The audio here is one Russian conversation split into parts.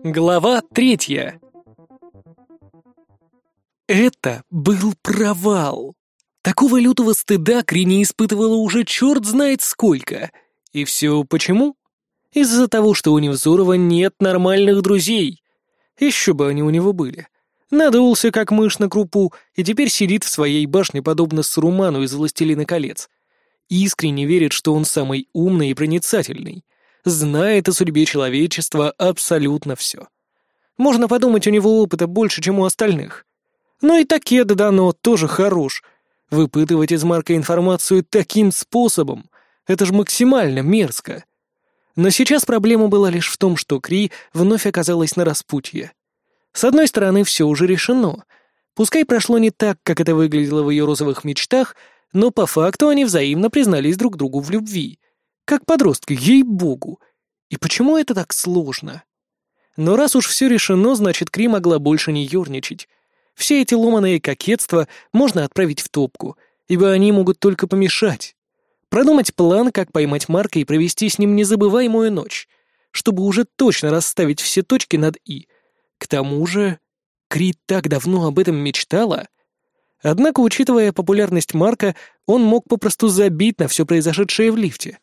Глава третья. Это был провал. Такого лютого стыда Кри не испытывала уже черт знает сколько. И все почему? Из-за того, что у Невзорова нет нормальных друзей. Еще бы они у него были. Надулся, как мышь на крупу, и теперь сидит в своей башне, подобно Саруману из «Властелина колец». Искренне верит, что он самый умный и проницательный. Знает о судьбе человечества абсолютно все. Можно подумать, у него опыта больше, чем у остальных. Но и Такеда Дано тоже хорош. Выпытывать из Марка информацию таким способом — это же максимально мерзко. Но сейчас проблема была лишь в том, что Кри вновь оказалась на распутье. С одной стороны, все уже решено. Пускай прошло не так, как это выглядело в ее розовых мечтах, но по факту они взаимно признались друг другу в любви. Как подростки, ей-богу. И почему это так сложно? Но раз уж все решено, значит, Кри могла больше не ерничать. Все эти ломаные кокетства можно отправить в топку, ибо они могут только помешать. Продумать план, как поймать Марка и провести с ним незабываемую ночь, чтобы уже точно расставить все точки над «и», к тому же, Кри так давно об этом мечтала. Однако, учитывая популярность Марка, он мог попросту забить на все произошедшее в лифте.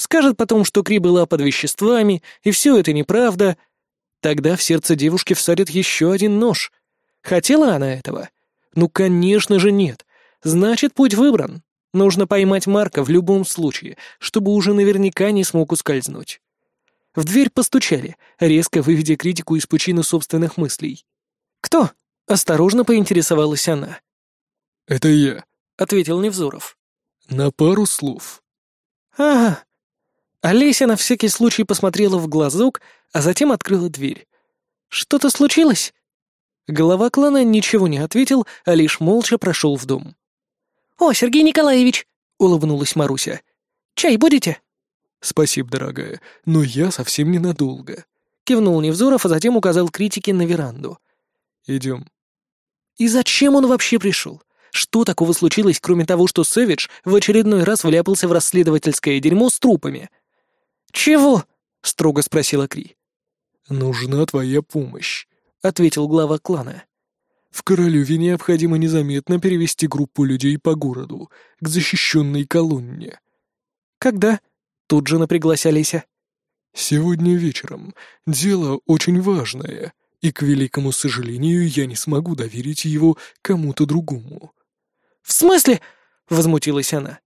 Скажет потом, что Кри была под веществами, и все это неправда. Тогда в сердце девушки всадят еще один нож. Хотела она этого? Ну, конечно же, нет. Значит, путь выбран. Нужно поймать Марка в любом случае, чтобы уже наверняка не смог ускользнуть. В дверь постучали, резко выведя критику из пучины собственных мыслей. «Кто?» — осторожно поинтересовалась она. «Это я», — ответил Невзоров. «На пару слов». «Ага». Олеся на всякий случай посмотрела в глазок, а затем открыла дверь. «Что-то случилось?» Голова клана ничего не ответил, а лишь молча прошел в дом. «О, Сергей Николаевич!» — улыбнулась Маруся. «Чай будете?» «Спасибо, дорогая, но я совсем ненадолго», — кивнул Невзоров, а затем указал критике на веранду. «Идем». И зачем он вообще пришел? Что такого случилось, кроме того, что Сэвидж в очередной раз вляпался в расследовательское дерьмо с трупами? «Чего?» — строго спросила Кри. «Нужна твоя помощь», — ответил глава клана. «В Королеве необходимо незаметно перевести группу людей по городу, к защищенной колонне». «Когда?» Тут же напряглась Олеся. «Сегодня вечером. Дело очень важное, и, к великому сожалению, я не смогу доверить его кому-то другому». «В смысле?» — возмутилась она.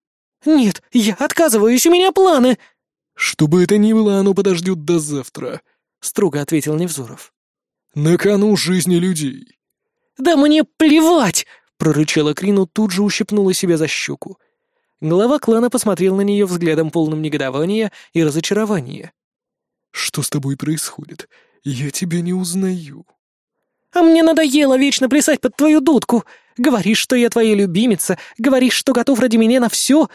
«Нет, я отказываюсь, у меня планы!» «Что бы это ни было, оно подождет до завтра», — строго ответил Невзоров. «На кону жизни людей». «Да мне плевать!» — прорычала Крину, тут же ущипнула себя за щеку. Глава клана посмотрел на нее взглядом полным негодования и разочарования. «Что с тобой происходит? Я тебя не узнаю». «А мне надоело вечно плясать под твою дудку. Говоришь, что я твоя любимица, говоришь, что готов ради меня на все,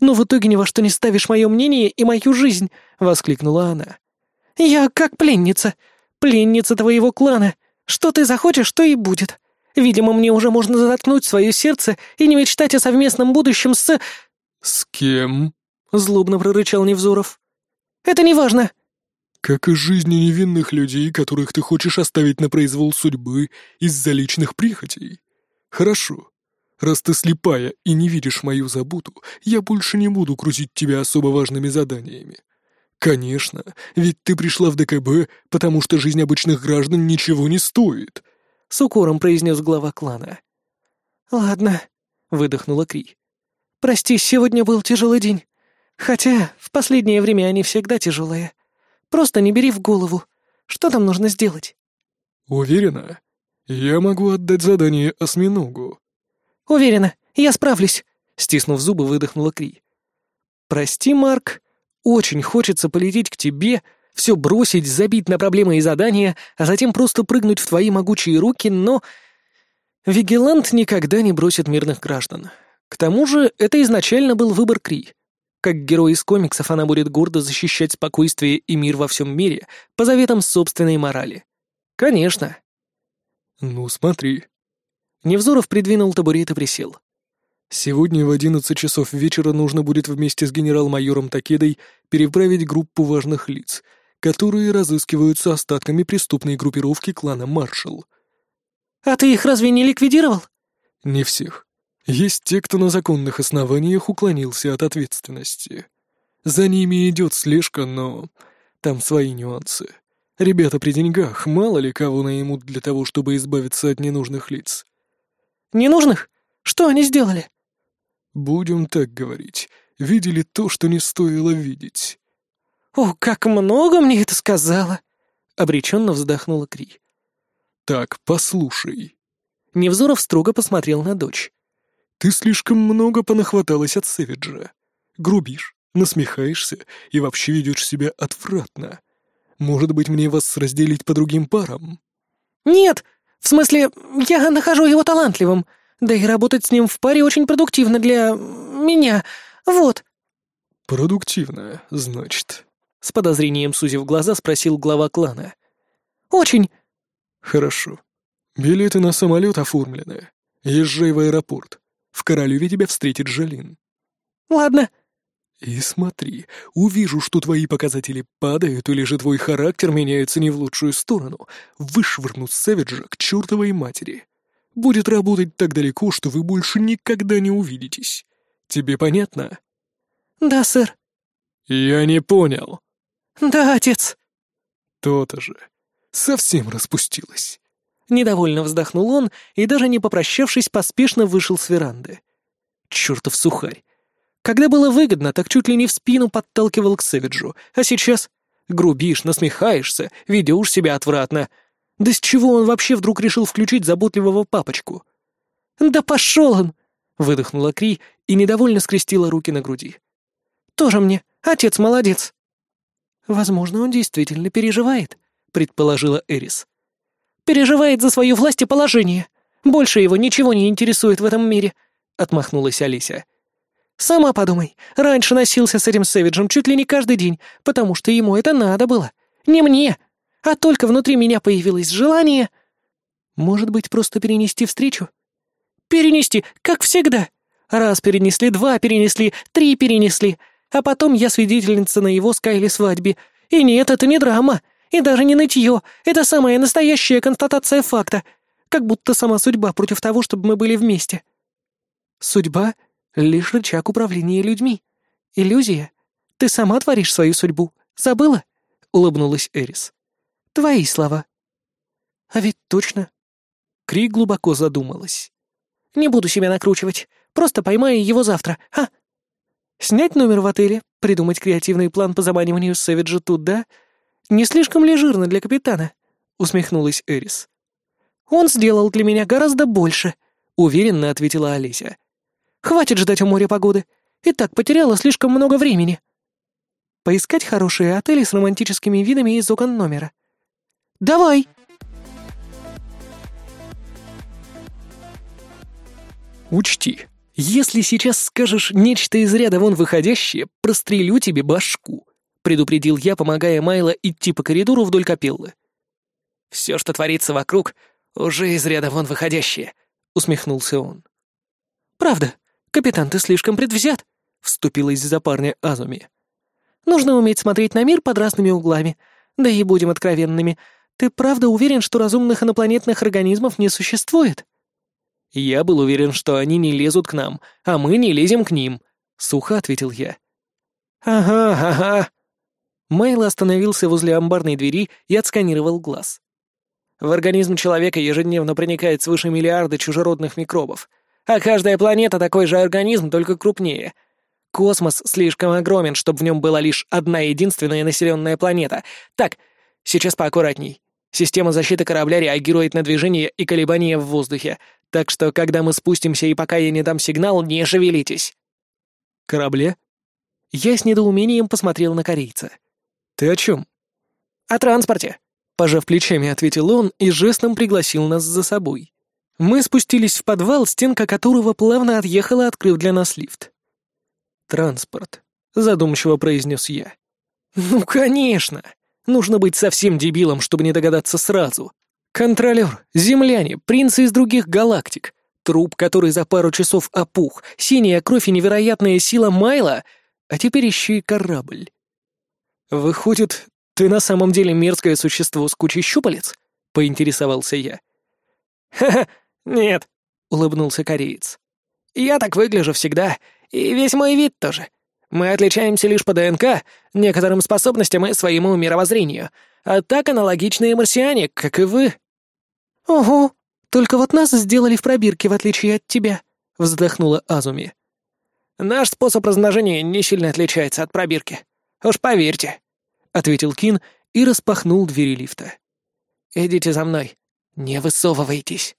но в итоге ни во что не ставишь мое мнение и мою жизнь», — воскликнула она. «Я как пленница, пленница твоего клана. Что ты захочешь, то и будет. Видимо, мне уже можно заткнуть свое сердце и не мечтать о совместном будущем с...» «С кем?» — злобно прорычал Невзоров. «Это не важно!» «Как и жизни невинных людей, которых ты хочешь оставить на произвол судьбы из-за личных прихотей. Хорошо. Раз ты слепая и не видишь мою заботу, я больше не буду крутить тебя особо важными заданиями. Конечно, ведь ты пришла в ДКБ, потому что жизнь обычных граждан ничего не стоит», — с укором произнес глава клана. «Ладно», — выдохнула Кри. Прости, сегодня был тяжелый день. Хотя в последнее время они всегда тяжелые. Просто не бери в голову. Что там нужно сделать?» «Уверена? Я могу отдать задание осьминогу». «Уверена, я справлюсь», — стиснув зубы, выдохнула Кри. «Прости, Марк, очень хочется полететь к тебе, все бросить, забить на проблемы и задания, а затем просто прыгнуть в твои могучие руки, но...» Вигелант никогда не бросит мирных граждан. К тому же, это изначально был выбор Кри. Как герой из комиксов она будет гордо защищать спокойствие и мир во всем мире по заветам собственной морали. Конечно. «Ну, смотри». Невзоров придвинул табурет и присел. «Сегодня в одиннадцать часов вечера нужно будет вместе с генерал-майором Такедой переправить группу важных лиц, которые разыскиваются остатками преступной группировки клана Маршалл. «А ты их разве не ликвидировал?» «Не всех. Есть те, кто на законных основаниях уклонился от ответственности. За ними идет слежка, но там свои нюансы. Ребята при деньгах, мало ли кого наймут для того, чтобы избавиться от ненужных лиц». «Ненужных? Что они сделали?» «Будем так говорить. Видели то, что не стоило видеть». «О, как много мне это сказала!» — обреченно вздохнула Кри. «Так, послушай». Невзоров строго посмотрел на дочь. «Ты слишком много понахваталась от Сэвиджа. Грубишь, насмехаешься и вообще ведешь себя отвратно. Может быть, мне вас разделить по другим парам?» «Нет! В смысле, я нахожу его талантливым. Да и работать с ним в паре очень продуктивно для... меня. Вот». «Продуктивно, значит?» — с подозрением сузив глаза спросил глава клана. «Очень». «Хорошо. Билеты на самолет оформлены. Езжай в аэропорт. В Королеве тебя встретит Жалин». «Ладно». «И смотри, увижу, что твои показатели падают или же твой характер меняется не в лучшую сторону, вышвырну Сэвиджа к чертовой матери. Будет работать так далеко, что вы больше никогда не увидитесь. Тебе понятно?» «Да, сэр». «Я не понял». «Да, отец». «То-то же. Совсем распустилась». Недовольно вздохнул он и, даже не попрощавшись, поспешно вышел с веранды. Чертов сухарь. Когда было выгодно, так чуть ли не в спину подталкивал к Сэвиджу, а сейчас грубишь, насмехаешься, ведешь себя отвратно. Да с чего он вообще вдруг решил включить заботливого папочку? «Да пошел он!» — выдохнула Кри и недовольно скрестила руки на груди. «Тоже мне. Отец молодец». «Возможно, он действительно переживает», — предположила Эрис. «Переживает за свою власть и положение. Больше его ничего не интересует в этом мире», — отмахнулась Алися. «Сама подумай, раньше носился с этим Сэвиджем чуть ли не каждый день, потому что ему это надо было. Не мне, а только внутри меня появилось желание...» «Может быть, просто перенести встречу?» «Перенести, как всегда. Раз перенесли, два перенесли, три перенесли, а потом я свидетельница на его с свадьбе. И нет, это не драма. И даже не нытье. Это самая настоящая констатация факта. Как будто сама судьба против того, чтобы мы были вместе. Судьба — лишь рычаг управления людьми. Иллюзия. Ты сама творишь свою судьбу. Забыла? Улыбнулась Эрис. Твои слова. А ведь точно. Кри глубоко задумалась. Не буду себя накручивать. Просто поймаю его завтра, а? Снять номер в отеле, придумать креативный план по заманиванию Сэвиджа туда. Не слишком ли жирно для капитана? Усмехнулась Эрис. Он сделал для меня гораздо больше, уверенно ответила Олеся. Хватит ждать у моря погоды. И так потеряла слишком много времени. Поискать хорошие отели с романтическими видами из окон номера. Давай! Учти, «Если сейчас скажешь нечто из ряда вон выходящее, прострелю тебе башку», — предупредил я, помогая Майло идти по коридору вдоль капеллы. «Все, что творится вокруг, уже из ряда вон выходящее», — усмехнулся он. «Правда, капитан, ты слишком предвзят», — вступилась за парня Азуми. «Нужно уметь смотреть на мир под разными углами. Да и будем откровенными, ты правда уверен, что разумных инопланетных организмов не существует?» Я был уверен, что они не лезут к нам, а мы не лезем к ним», — сухо ответил я. «Ага, ага». Мейл остановился возле амбарной двери и отсканировал глаз. В организм человека ежедневно проникает свыше миллиарда чужеродных микробов, а каждая планета такой же организм, только крупнее. Космос слишком огромен, чтобы в нем была лишь одна единственная населенная планета. Так, сейчас поаккуратней. Система защиты корабля реагирует на движение и колебания в воздухе, так что, когда мы спустимся и пока я не дам сигнал, не шевелитесь». «Корабле?» Я с недоумением посмотрел на корейца. «Ты о чем?» «О транспорте», — пожав плечами, ответил он и жестом пригласил нас за собой. Мы спустились в подвал, стенка которого плавно отъехала, открыв для нас лифт. «Транспорт», — задумчиво произнес я. «Ну, конечно! Нужно быть совсем дебилом, чтобы не догадаться сразу. Контролер, земляне, принцы из других галактик, труп, который за пару часов опух, синяя кровь и невероятная сила Майла, а теперь еще и корабль. Выходит, ты на самом деле мерзкое существо с кучей щупалец?» — поинтересовался я. «Ха-ха, нет», — улыбнулся кореец. «Я так выгляжу всегда, и весь мой вид тоже. Мы отличаемся лишь по ДНК, некоторым способностям и своему мировоззрению, а так аналогичные марсиане, как и вы». «Ого, только вот нас сделали в пробирке, в отличие от тебя», — вздохнула Азуми. «Наш способ размножения не сильно отличается от пробирки. Уж поверьте», — ответил Кин и распахнул двери лифта. «Идите за мной. Не высовывайтесь».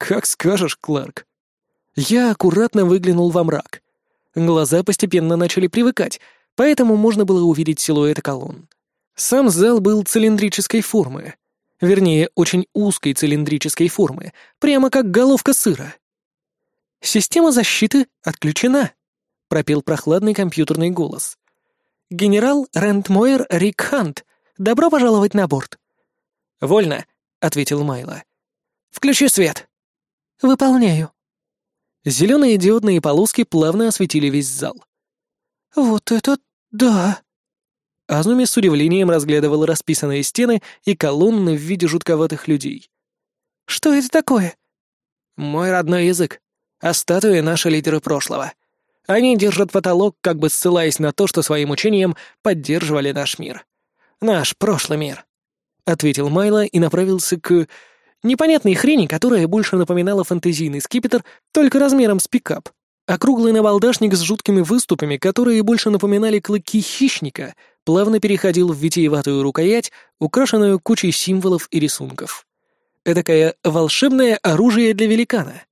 «Как скажешь, Кларк». Я аккуратно выглянул во мрак. Глаза постепенно начали привыкать, поэтому можно было увидеть силуэты колонн. Сам зал был цилиндрической формы. Вернее, очень узкой цилиндрической формы, прямо как головка сыра. «Система защиты отключена», — пропел прохладный компьютерный голос. «Генерал Рентмойер Рик Хант, добро пожаловать на борт». «Вольно», — ответил Майло. «Включи свет». «Выполняю». Зеленые диодные полоски плавно осветили весь зал. «Вот это да!» Азуми с удивлением разглядывала расписанные стены и колонны в виде жутковатых людей. «Что это такое?» «Мой родной язык», а статуи — наши лидеры прошлого. Они держат потолок, как бы ссылаясь на то, что своим учением поддерживали наш мир. Наш прошлый мир», — ответил Майло и направился к непонятной хрени, которая больше напоминала фэнтезийный скипетр, только размером с пикап. Округлый набалдашник с жуткими выступами, которые больше напоминали клыки хищника, плавно переходил в витиеватую рукоять, украшенную кучей символов и рисунков. Этакое волшебное оружие для великана.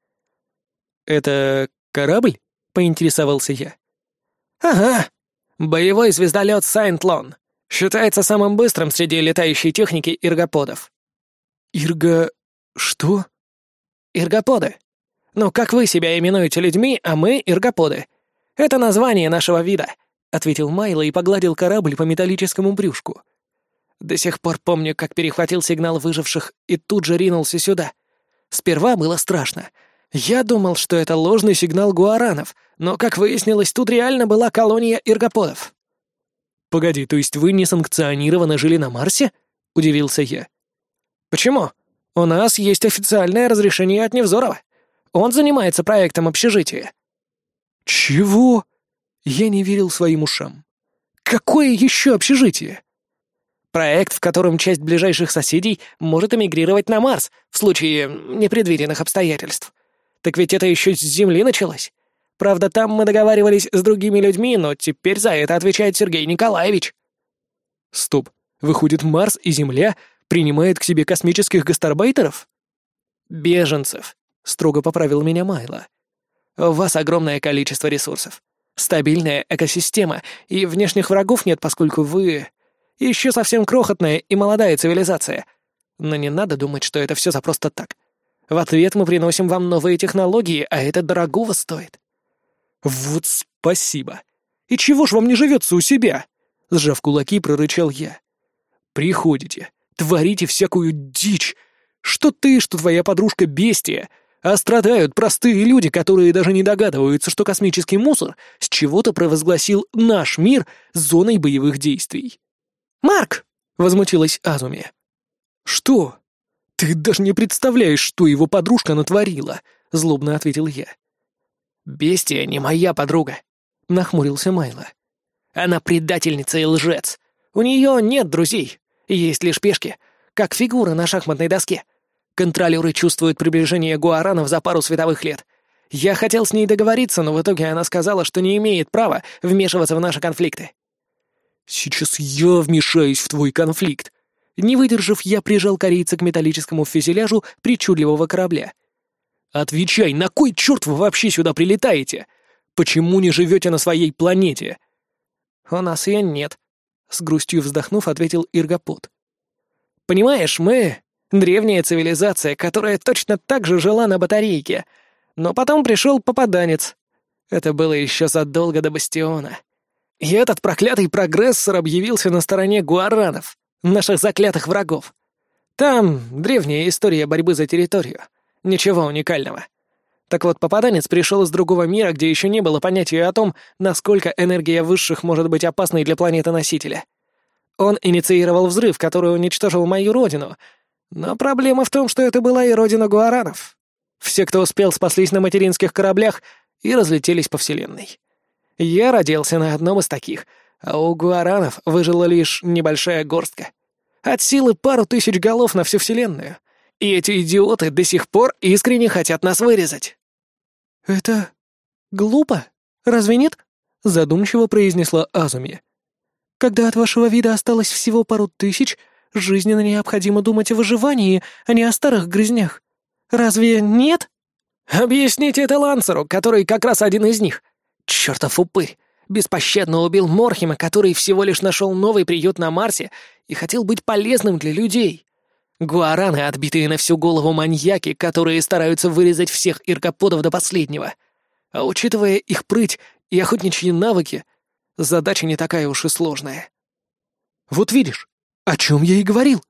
«Это корабль?» — поинтересовался я. «Ага. Боевой звездолет Сайнтлон. Считается самым быстрым среди летающей техники иргоподов». «Ирго... что?» «Иргоподы. Ну, как вы себя именуете людьми, а мы — иргоподы. Это название нашего вида», — ответил Майло и погладил корабль по металлическому брюшку. «До сих пор помню, как перехватил сигнал выживших и тут же ринулся сюда. Сперва было страшно, я думал, что это ложный сигнал гуаранов, но, как выяснилось, тут реально была колония иргоподов. «Погоди, то есть вы несанкционированно жили на Марсе?» — удивился я. «Почему? У нас есть официальное разрешение от Невзорова. Он занимается проектом общежития». «Чего?» Я не верил своим ушам. «Какое еще общежитие?» Проект, в котором часть ближайших соседей может эмигрировать на Марс в случае непредвиденных обстоятельств. Так ведь это еще с Земли началось. Правда, там мы договаривались с другими людьми, но теперь за это отвечает Сергей Николаевич». «Стоп. Выходит, Марс и Земля принимают к себе космических гастарбайтеров?» «Беженцев», — строго поправил меня Майло. «У вас огромное количество ресурсов, стабильная экосистема, и внешних врагов нет, поскольку вы еще совсем крохотная и молодая цивилизация. Но не надо думать, что это все за просто так. В ответ мы приносим вам новые технологии, а это дорогого стоит». «Вот спасибо. И чего ж вам не живется у себя?» Сжав кулаки, прорычал я. «Приходите, творите всякую дичь. Что ты, что твоя подружка бестия, а страдают простые люди, которые даже не догадываются, что космический мусор с чего-то провозгласил наш мир зоной боевых действий». «Марк!» — возмутилась Азуми. «Что?» «Ты даже не представляешь, что его подружка натворила», — злобно ответил я. «Бестия не моя подруга», — нахмурился Майло. «Она предательница и лжец. У нее нет друзей, есть лишь пешки, как фигуры на шахматной доске. Контролеры чувствуют приближение гуаранов за пару световых лет. Я хотел с ней договориться, но в итоге она сказала, что не имеет права вмешиваться в наши конфликты». «Сейчас я вмешаюсь в твой конфликт», не выдержав, я прижал корейца к металлическому фюзеляжу причудливого корабля. «Отвечай, на кой черт вы вообще сюда прилетаете? Почему не живете на своей планете?» «У нас ее нет», — с грустью вздохнув, ответил Иргопот. «Понимаешь, мы — древняя цивилизация, которая точно так же жила на батарейке, но потом пришел попаданец. Это было еще задолго до Бастиона. И этот проклятый прогрессор объявился на стороне гуаранов наших заклятых врагов. Там древняя история борьбы за территорию. Ничего уникального. Так вот, попаданец пришел из другого мира, где еще не было понятия о том, насколько энергия высших может быть опасной для планеты-носителя. он инициировал взрыв, который уничтожил мою родину. Но проблема в том, что это была и родина гуаранов. Все, кто успел, спаслись на материнских кораблях и разлетелись по вселенной. Я родился на одном из таких, а у гуаранов выжила лишь небольшая горстка. От силы пару тысяч голов на всю вселенную. И эти идиоты до сих пор искренне хотят нас вырезать. «Это глупо, разве нет?» — задумчиво произнесла Азуми. «Когда от вашего вида осталось всего пару тысяч, жизненно необходимо думать о выживании, а не о старых грязнях. Разве нет?» «Объясните это Лансеру, который как раз один из них. Чёртов упырь! Беспощадно убил Морхема, который всего лишь нашел новый приют на Марсе и хотел быть полезным для людей. Гуараны, отбитые на всю голову маньяки, которые стараются вырезать всех иркоподов до последнего. А учитывая их прыть и охотничьи навыки, задача не такая уж и сложная. Вот видишь, о чем я и говорил.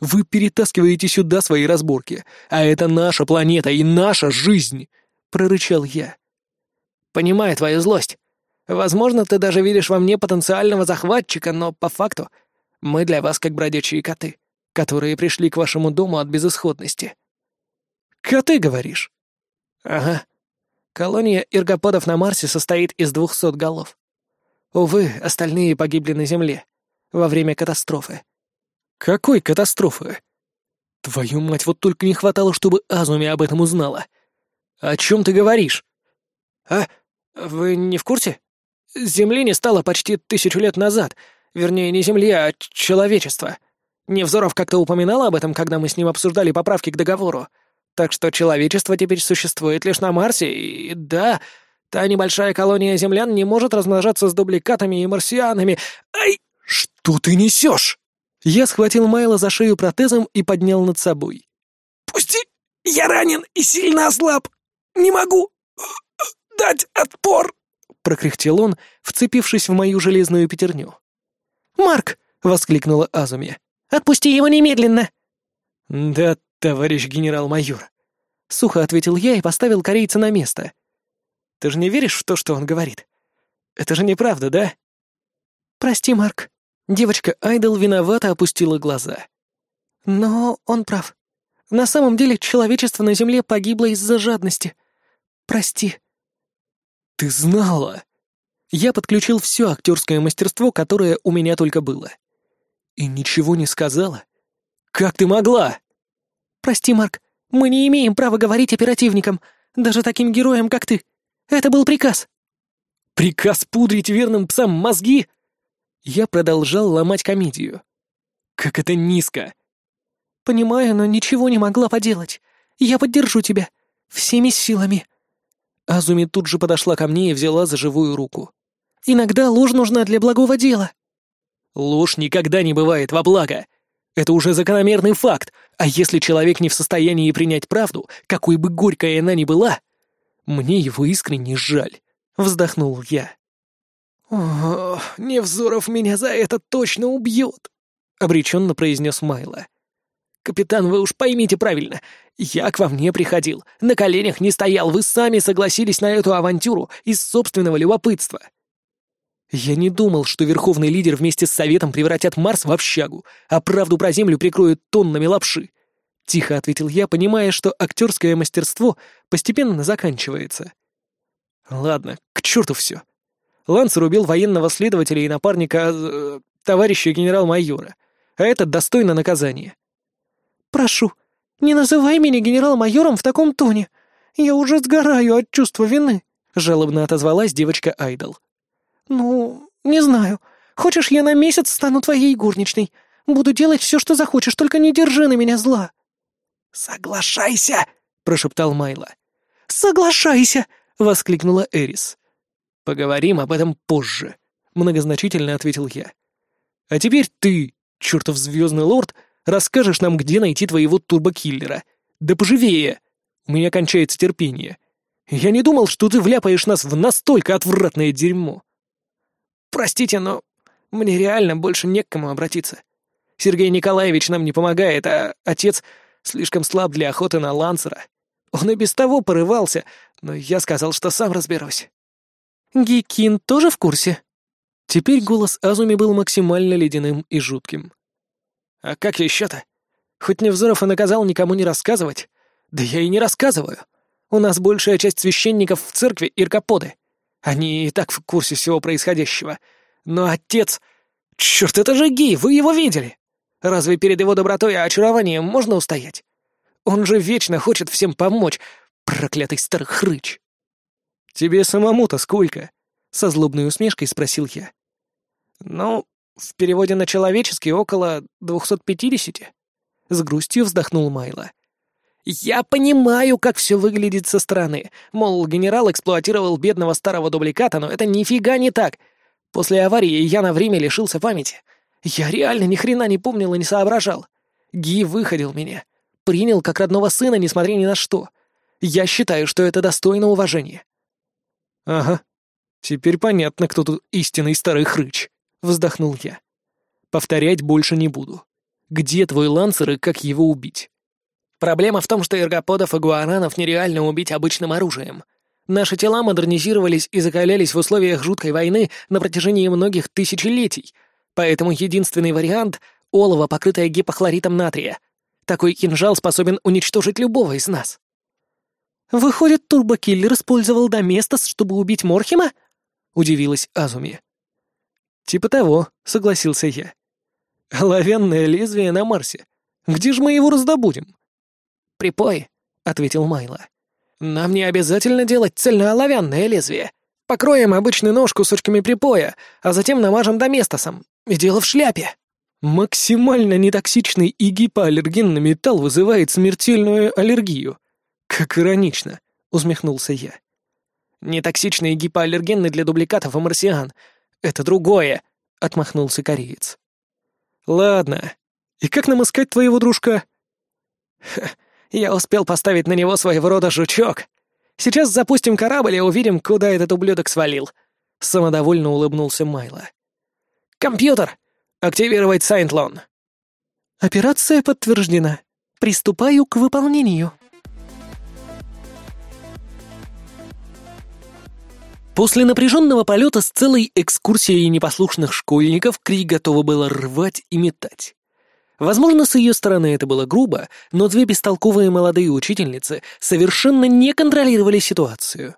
Вы перетаскиваете сюда свои разборки, а это наша планета и наша жизнь!» — прорычал я. «Понимаю твою злость. Возможно, ты даже видишь во мне потенциального захватчика, но по факту мы для вас как бродячие коты, которые пришли к вашему дому от безысходности». «Коты, говоришь?» «Ага. Колония иргоподов на Марсе состоит из двухсот голов. Увы, остальные погибли на Земле во время катастрофы. «Какой катастрофы?» «Твою мать, вот только не хватало, чтобы Азуми об этом узнала. О чем ты говоришь?» «А, вы не в курсе? Земли не стало почти тысячу лет назад. Вернее, не Земли, а человечество. Невзоров как-то упоминал об этом, когда мы с ним обсуждали поправки к договору. Так что человечество теперь существует лишь на Марсе, и да, та небольшая колония землян не может размножаться с дубликатами и марсианами. Ай! Что ты несешь? Я схватил Майла за шею протезом и поднял над собой. «Пусти! Я ранен и сильно ослаб! Не могу дать отпор!» — прокряхтел он, вцепившись в мою железную пятерню. «Марк!» — воскликнула Азуми. «Отпусти его немедленно!» «Да, товарищ генерал-майор», — сухо ответил я и поставил корейца на место. «Ты же не веришь в то, что он говорит? Это же неправда, да?» «Прости, Марк», Девочка Айдол виновато опустила глаза. Но он прав. На самом деле человечество на Земле погибло из-за жадности. Прости. Ты знала? Я подключил все актерское мастерство, которое у меня только было. И ничего не сказала? Как ты могла? Прости, Марк, мы не имеем права говорить оперативникам, даже таким героям, как ты. Это был приказ. Приказ пудрить верным псам мозги? Я продолжал ломать комедию. Как это низко! Понимаю, но ничего не могла поделать. Я поддержу тебя. Всеми силами. Азуми тут же подошла ко мне и взяла за живую руку. Иногда ложь нужна для благого дела. Ложь никогда не бывает во благо. Это уже закономерный факт. А если человек не в состоянии принять правду, какой бы горькой она ни была, мне его искренне жаль, вздохнул я. «О, Невзоров меня за это точно убьет!» — обреченно произнес Майло. «Капитан, вы уж поймите правильно. Я к вам не приходил, на коленях не стоял, вы сами согласились на эту авантюру из собственного любопытства». «Я не думал, что верховный лидер вместе с Советом превратят Марс в общагу, а правду про Землю прикроют тоннами лапши», — тихо ответил я, понимая, что актерское мастерство постепенно заканчивается. «Ладно, к черту все. Лансер убил военного следователя и напарника э, товарища генерал-майора, а этот достойно наказания. «Прошу, не называй меня генерал-майором в таком тоне. Я уже сгораю от чувства вины», — жалобно отозвалась девочка Айдол. «Ну, не знаю. Хочешь, я на месяц стану твоей горничной? Буду делать все, что захочешь, только не держи на меня зла». «Соглашайся!» — прошептал Майла. «Соглашайся!» — воскликнула Эрис. «Поговорим об этом позже», — многозначительно ответил я. «А теперь ты, чертов звездный лорд, расскажешь нам, где найти твоего турбокиллера. Да поживее! У меня кончается терпение. Я не думал, что ты вляпаешь нас в настолько отвратное дерьмо». «Простите, но мне реально больше не к кому обратиться. Сергей Николаевич нам не помогает, а отец слишком слаб для охоты на лансера. Он и без того порывался, но я сказал, что сам разберусь». «Гикин тоже в курсе?» Теперь голос Азуми был максимально ледяным и жутким. «А как еще-то? Хоть Невзоров и наказал никому не рассказывать. Да я и не рассказываю. У нас большая часть священников в церкви — иркоподы. Они и так в курсе всего происходящего. Но отец... Черт, это же Ги, вы его видели! Разве перед его добротой и очарованием можно устоять? Он же вечно хочет всем помочь, проклятый старый хрыч. «Тебе самому-то сколько?» — со злобной усмешкой спросил я. «Ну, в переводе на человеческий около двухсот пятидесяти». С грустью вздохнул Майло. «Я понимаю, как все выглядит со стороны. Мол, генерал эксплуатировал бедного старого дубликата, но это нифига не так. После аварии я на время лишился памяти. Я реально ни хрена не помнил и не соображал. Ги выходил меня. Принял как родного сына, несмотря ни на что. Я считаю, что это достойно уважения». «Ага. Теперь понятно, кто тут истинный старый хрыч», — вздохнул я. «Повторять больше не буду. Где твой лансер и как его убить?» «Проблема в том, что эргоподов и гуаранов нереально убить обычным оружием. Наши тела модернизировались и закалялись в условиях жуткой войны на протяжении многих тысячелетий, поэтому единственный вариант — олово, покрытое гипохлоритом натрия. Такой кинжал способен уничтожить любого из нас». «Выходит, турбокиллер использовал Доместос, чтобы убить Морхима?» — удивилась Азуми. «Типа того», — согласился я. «Оловянное лезвие на Марсе. Где же мы его раздобудем?» «Припой», — ответил Майло. «Нам не обязательно делать цельнооловянное лезвие. Покроем обычный нож кусочками припоя, а затем намажем доместосом. И дело в шляпе». Максимально нетоксичный и гипоаллергенный металл вызывает смертельную аллергию. «Как иронично», — усмехнулся я. «Нетоксичные гипоаллергены для дубликатов и марсиан. Это другое», — отмахнулся кореец. «Ладно. И как нам искать твоего дружка?» Ха, «Я успел поставить на него своего рода жучок. Сейчас запустим корабль и увидим, куда этот ублюдок свалил», — самодовольно улыбнулся Майло. «Компьютер! Активировать Сайнтлон!» «Операция подтверждена. Приступаю к выполнению». После напряженного полета с целой экскурсией непослушных школьников Кри готова была рвать и метать. Возможно, с ее стороны это было грубо, но две бестолковые молодые учительницы совершенно не контролировали ситуацию.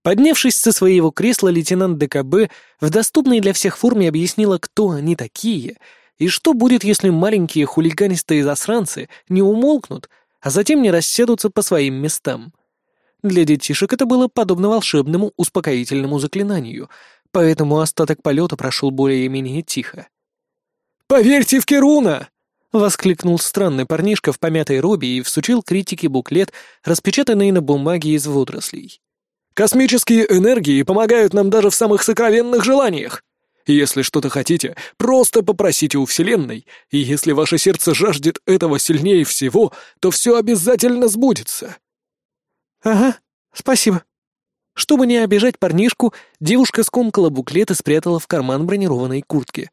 Поднявшись со своего кресла, лейтенант ДКБ в доступной для всех форме объяснила, кто они такие, и что будет, если маленькие хулиганистые засранцы не умолкнут, а затем не рассядутся по своим местам. Для детишек это было подобно волшебному успокоительному заклинанию, поэтому остаток полета прошел более-менее тихо. «Поверьте в Керуна!» — воскликнул странный парнишка в помятой робе и всучил критике буклет, распечатанный на бумаге из водорослей. «Космические энергии помогают нам даже в самых сокровенных желаниях. Если что-то хотите, просто попросите у Вселенной, и если ваше сердце жаждет этого сильнее всего, то все обязательно сбудется». «Ага, спасибо». Чтобы не обижать парнишку, девушка скомкала буклет и спрятала в карман бронированной куртки.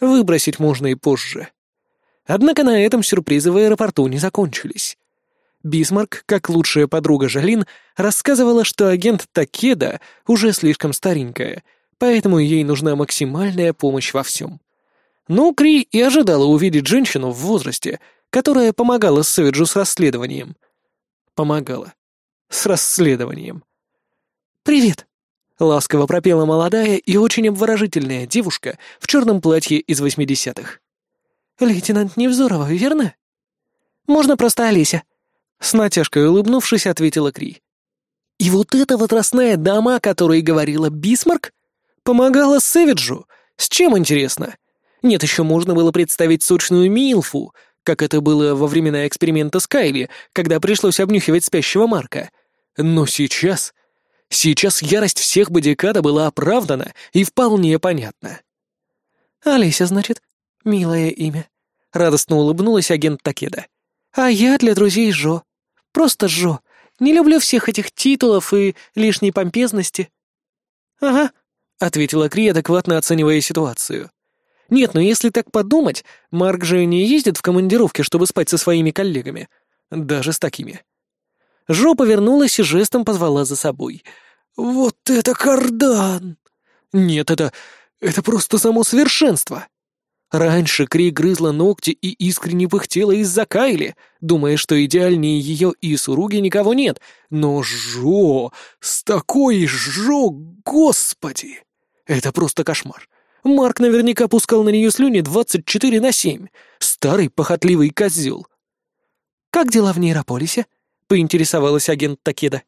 Выбросить можно и позже. Однако на этом сюрпризы в аэропорту не закончились. Бисмарк, как лучшая подруга Жалин, рассказывала, что агент Такеда уже слишком старенькая, поэтому ей нужна максимальная помощь во всем. Ну, Кри и ожидала увидеть женщину в возрасте, которая помогала Сэвиджу с расследованием. Помогала с расследованием. «Привет!» — ласково пропела молодая и очень обворожительная девушка в черном платье из восьмидесятых. «Лейтенант Невзорова, верно?» «Можно просто Олеся», — с натяжкой улыбнувшись, ответила Кри. «И вот эта возрастная дама, о которой говорила Бисмарк, помогала Сэвиджу? С чем, интересно? Нет, еще можно было представить сочную Милфу, как это было во времена эксперимента с Кайли, когда пришлось обнюхивать спящего Марка. Но сейчас... Сейчас ярость всех бодикада была оправдана и вполне понятна. «Олеся, значит? Милое имя», — радостно улыбнулась агент Такеда. «А я для друзей Жо. Просто Жо. Не люблю всех этих титулов и лишней помпезности». «Ага», — ответила Кри, адекватно оценивая ситуацию. «Нет, но если так подумать, Марк же не ездит в командировки, чтобы спать со своими коллегами. Даже с такими. Жо повернулась и жестом позвала за собой. «Вот это кардан!» «Нет, это... Это просто само совершенство. Раньше Кри грызла ногти и искренне пыхтела из-за Кайли, думая, что идеальнее ее и Суруги никого нет. Но Жо... С такой Жо... Господи! Это просто кошмар. Марк наверняка пускал на нее слюни 24 на 7. Старый похотливый козел. «Как дела в Нейрополисе?» — поинтересовалась агент Такеда.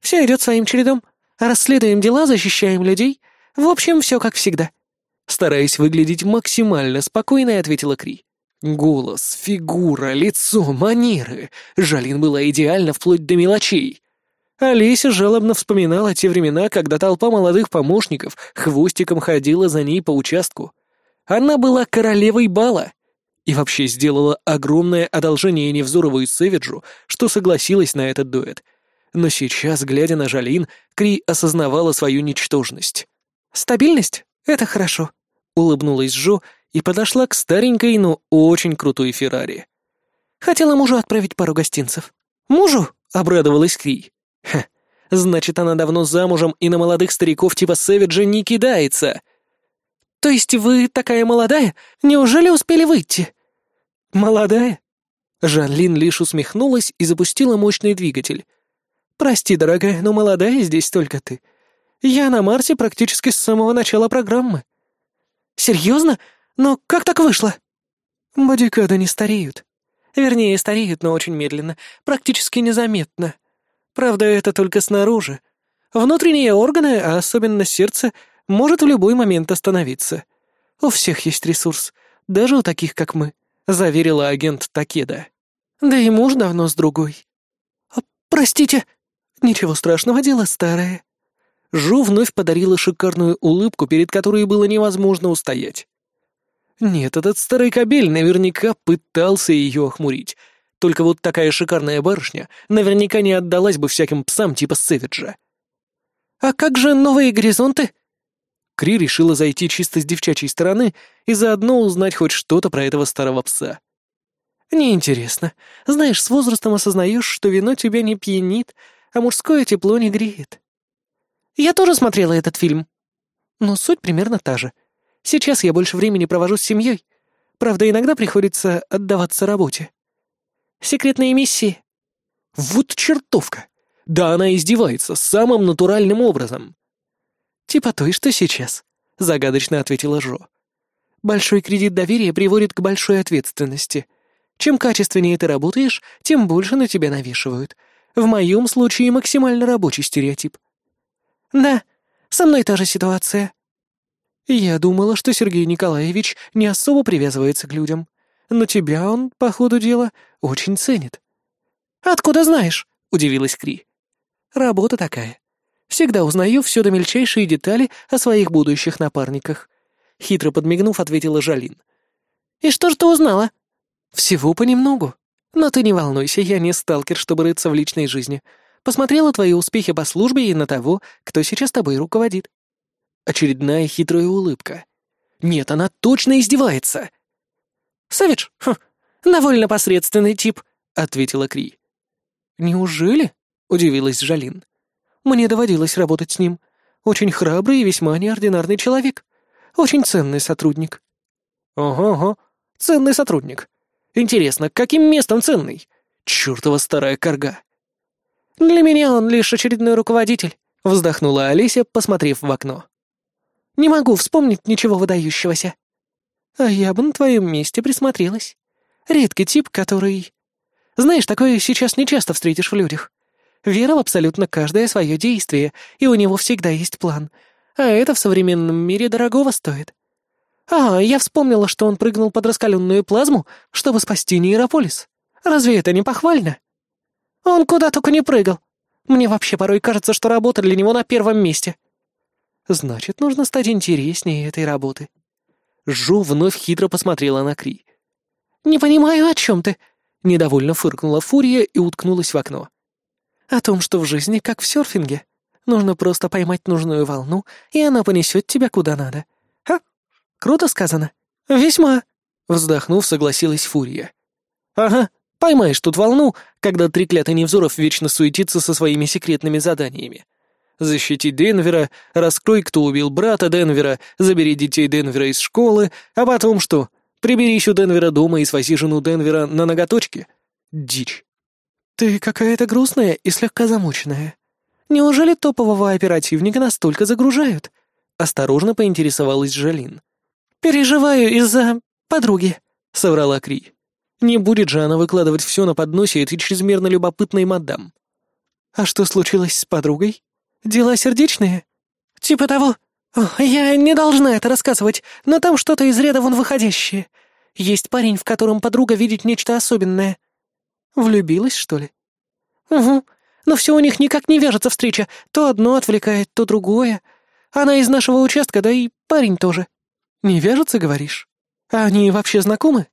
«Все идет своим чередом. Расследуем дела, защищаем людей. В общем, все как всегда». Стараясь выглядеть максимально спокойной, ответила Кри. Голос, фигура, лицо, манеры. Жалин была идеальна вплоть до мелочей. Олеся жалобно вспоминала те времена, когда толпа молодых помощников хвостиком ходила за ней по участку. Она была королевой бала. И вообще сделала огромное одолжение Невзорову и Сэвиджу, что согласилась на этот дуэт. Но сейчас, глядя на Жалин, Кри осознавала свою ничтожность. «Стабильность? Это хорошо», — улыбнулась Жо и подошла к старенькой, но очень крутой Феррари. «Хотела мужу отправить пару гостинцев». «Мужу?» — обрадовалась Кри. «Ха, значит, она давно замужем и на молодых стариков типа Сэвиджа не кидается». «То есть вы такая молодая? Неужели успели выйти?» «Молодая?» Жан-Лин лишь усмехнулась и запустила мощный двигатель. «Прости, дорогая, но молодая здесь только ты. Я на Марсе практически с самого начала программы». «Серьезно? Но как так вышло?» «Бодикады не стареют. Вернее, стареют, но очень медленно, практически незаметно. Правда, это только снаружи. Внутренние органы, а особенно сердце, может в любой момент остановиться. У всех есть ресурс, даже у таких, как мы», — заверила агент Такеда. «Да и муж давно с другой». «А, «Простите, ничего страшного, дело старое». Жу вновь подарила шикарную улыбку, перед которой было невозможно устоять. Нет, этот старый кобель наверняка пытался ее охмурить. Только вот такая шикарная барышня наверняка не отдалась бы всяким псам типа Сэвиджа. «А как же новые горизонты?» Кри решила зайти чисто с девчачьей стороны и заодно узнать хоть что-то про этого старого пса. «Неинтересно. Знаешь, с возрастом осознаешь, что вино тебя не пьянит, а мужское тепло не греет». «Я тоже смотрела этот фильм». Но суть примерно та же. Сейчас я больше времени провожу с семьей. Правда, иногда приходится отдаваться работе. Секретные миссии. Вот чертовка! Да она издевается самым натуральным образом. «Типа той, что сейчас», — загадочно ответила Жо. «Большой кредит доверия приводит к большой ответственности. Чем качественнее ты работаешь, тем больше на тебя навешивают. В моем случае максимально рабочий стереотип». «Да, со мной та же ситуация». «Я думала, что Сергей Николаевич не особо привязывается к людям, но тебя он, по ходу дела, очень ценит». «Откуда знаешь?» — удивилась Кри. «Работа такая. Всегда узнаю все до мельчайшие детали о своих будущих напарниках», — хитро подмигнув, ответила Жалин. «И что же ты узнала?» «Всего понемногу. Но ты не волнуйся, я не сталкер, чтобы рыться в личной жизни. Посмотрела твои успехи по службе и на того, кто сейчас тобой руководит». Очередная хитрая улыбка. «Нет, она точно издевается!» «Савич, хм, довольно посредственный тип», — ответила Кри. «Неужели?» — удивилась Жалин. Мне доводилось работать с ним. Очень храбрый и весьма неординарный человек. Очень ценный сотрудник». «Ого-го, ценный сотрудник. Интересно, каким местом ценный? Чёртова старая корга». «Для меня он лишь очередной руководитель», — вздохнула Олеся, посмотрев в окно. «Не могу вспомнить ничего выдающегося». «А я бы на твоем месте присмотрелась. Редкий тип, который...» «Знаешь, такое сейчас не часто встретишь в людях. Вера в абсолютно каждое свое действие, и у него всегда есть план. А это в современном мире дорогого стоит. А, я вспомнила, что он прыгнул под раскаленную плазму, чтобы спасти Нейрополис. Разве это не похвально? Он куда только не прыгал. Мне вообще порой кажется, что работа для него на первом месте. Значит, нужно стать интереснее этой работы. Жу вновь хитро посмотрела на Кри. «Не понимаю, о чем ты?» Недовольно фыркнула Фурия и уткнулась в окно. О том, что в жизни, как в серфинге, нужно просто поймать нужную волну, и она понесет тебя куда надо. Ха? Круто сказано. Весьма. Вздохнув, согласилась Фурия. Ага, поймаешь тут волну, когда треклятый Невзоров вечно суетится со своими секретными заданиями. Защити Денвера, раскрой, кто убил брата Денвера, забери детей Денвера из школы, а потом что? Приберись у Денвера дома и свози жену Денвера на ноготочке? Дичь. «Ты какая-то грустная и слегка замученная. Неужели топового оперативника настолько загружают?» Осторожно поинтересовалась Жалин. «Переживаю из-за подруги», — соврала Кри. Не будет же она выкладывать все на подносе этой чрезмерно любопытной мадам. «А что случилось с подругой? Дела сердечные?» «Типа того. я не должна это рассказывать, но там что-то из ряда вон выходящее. Есть парень, в котором подруга видит нечто особенное». Влюбилась, что ли? Угу. Но все у них никак не вяжется встреча. То одно отвлекает, то другое. Она из нашего участка, да и парень тоже. Не вяжется, говоришь? А они вообще знакомы?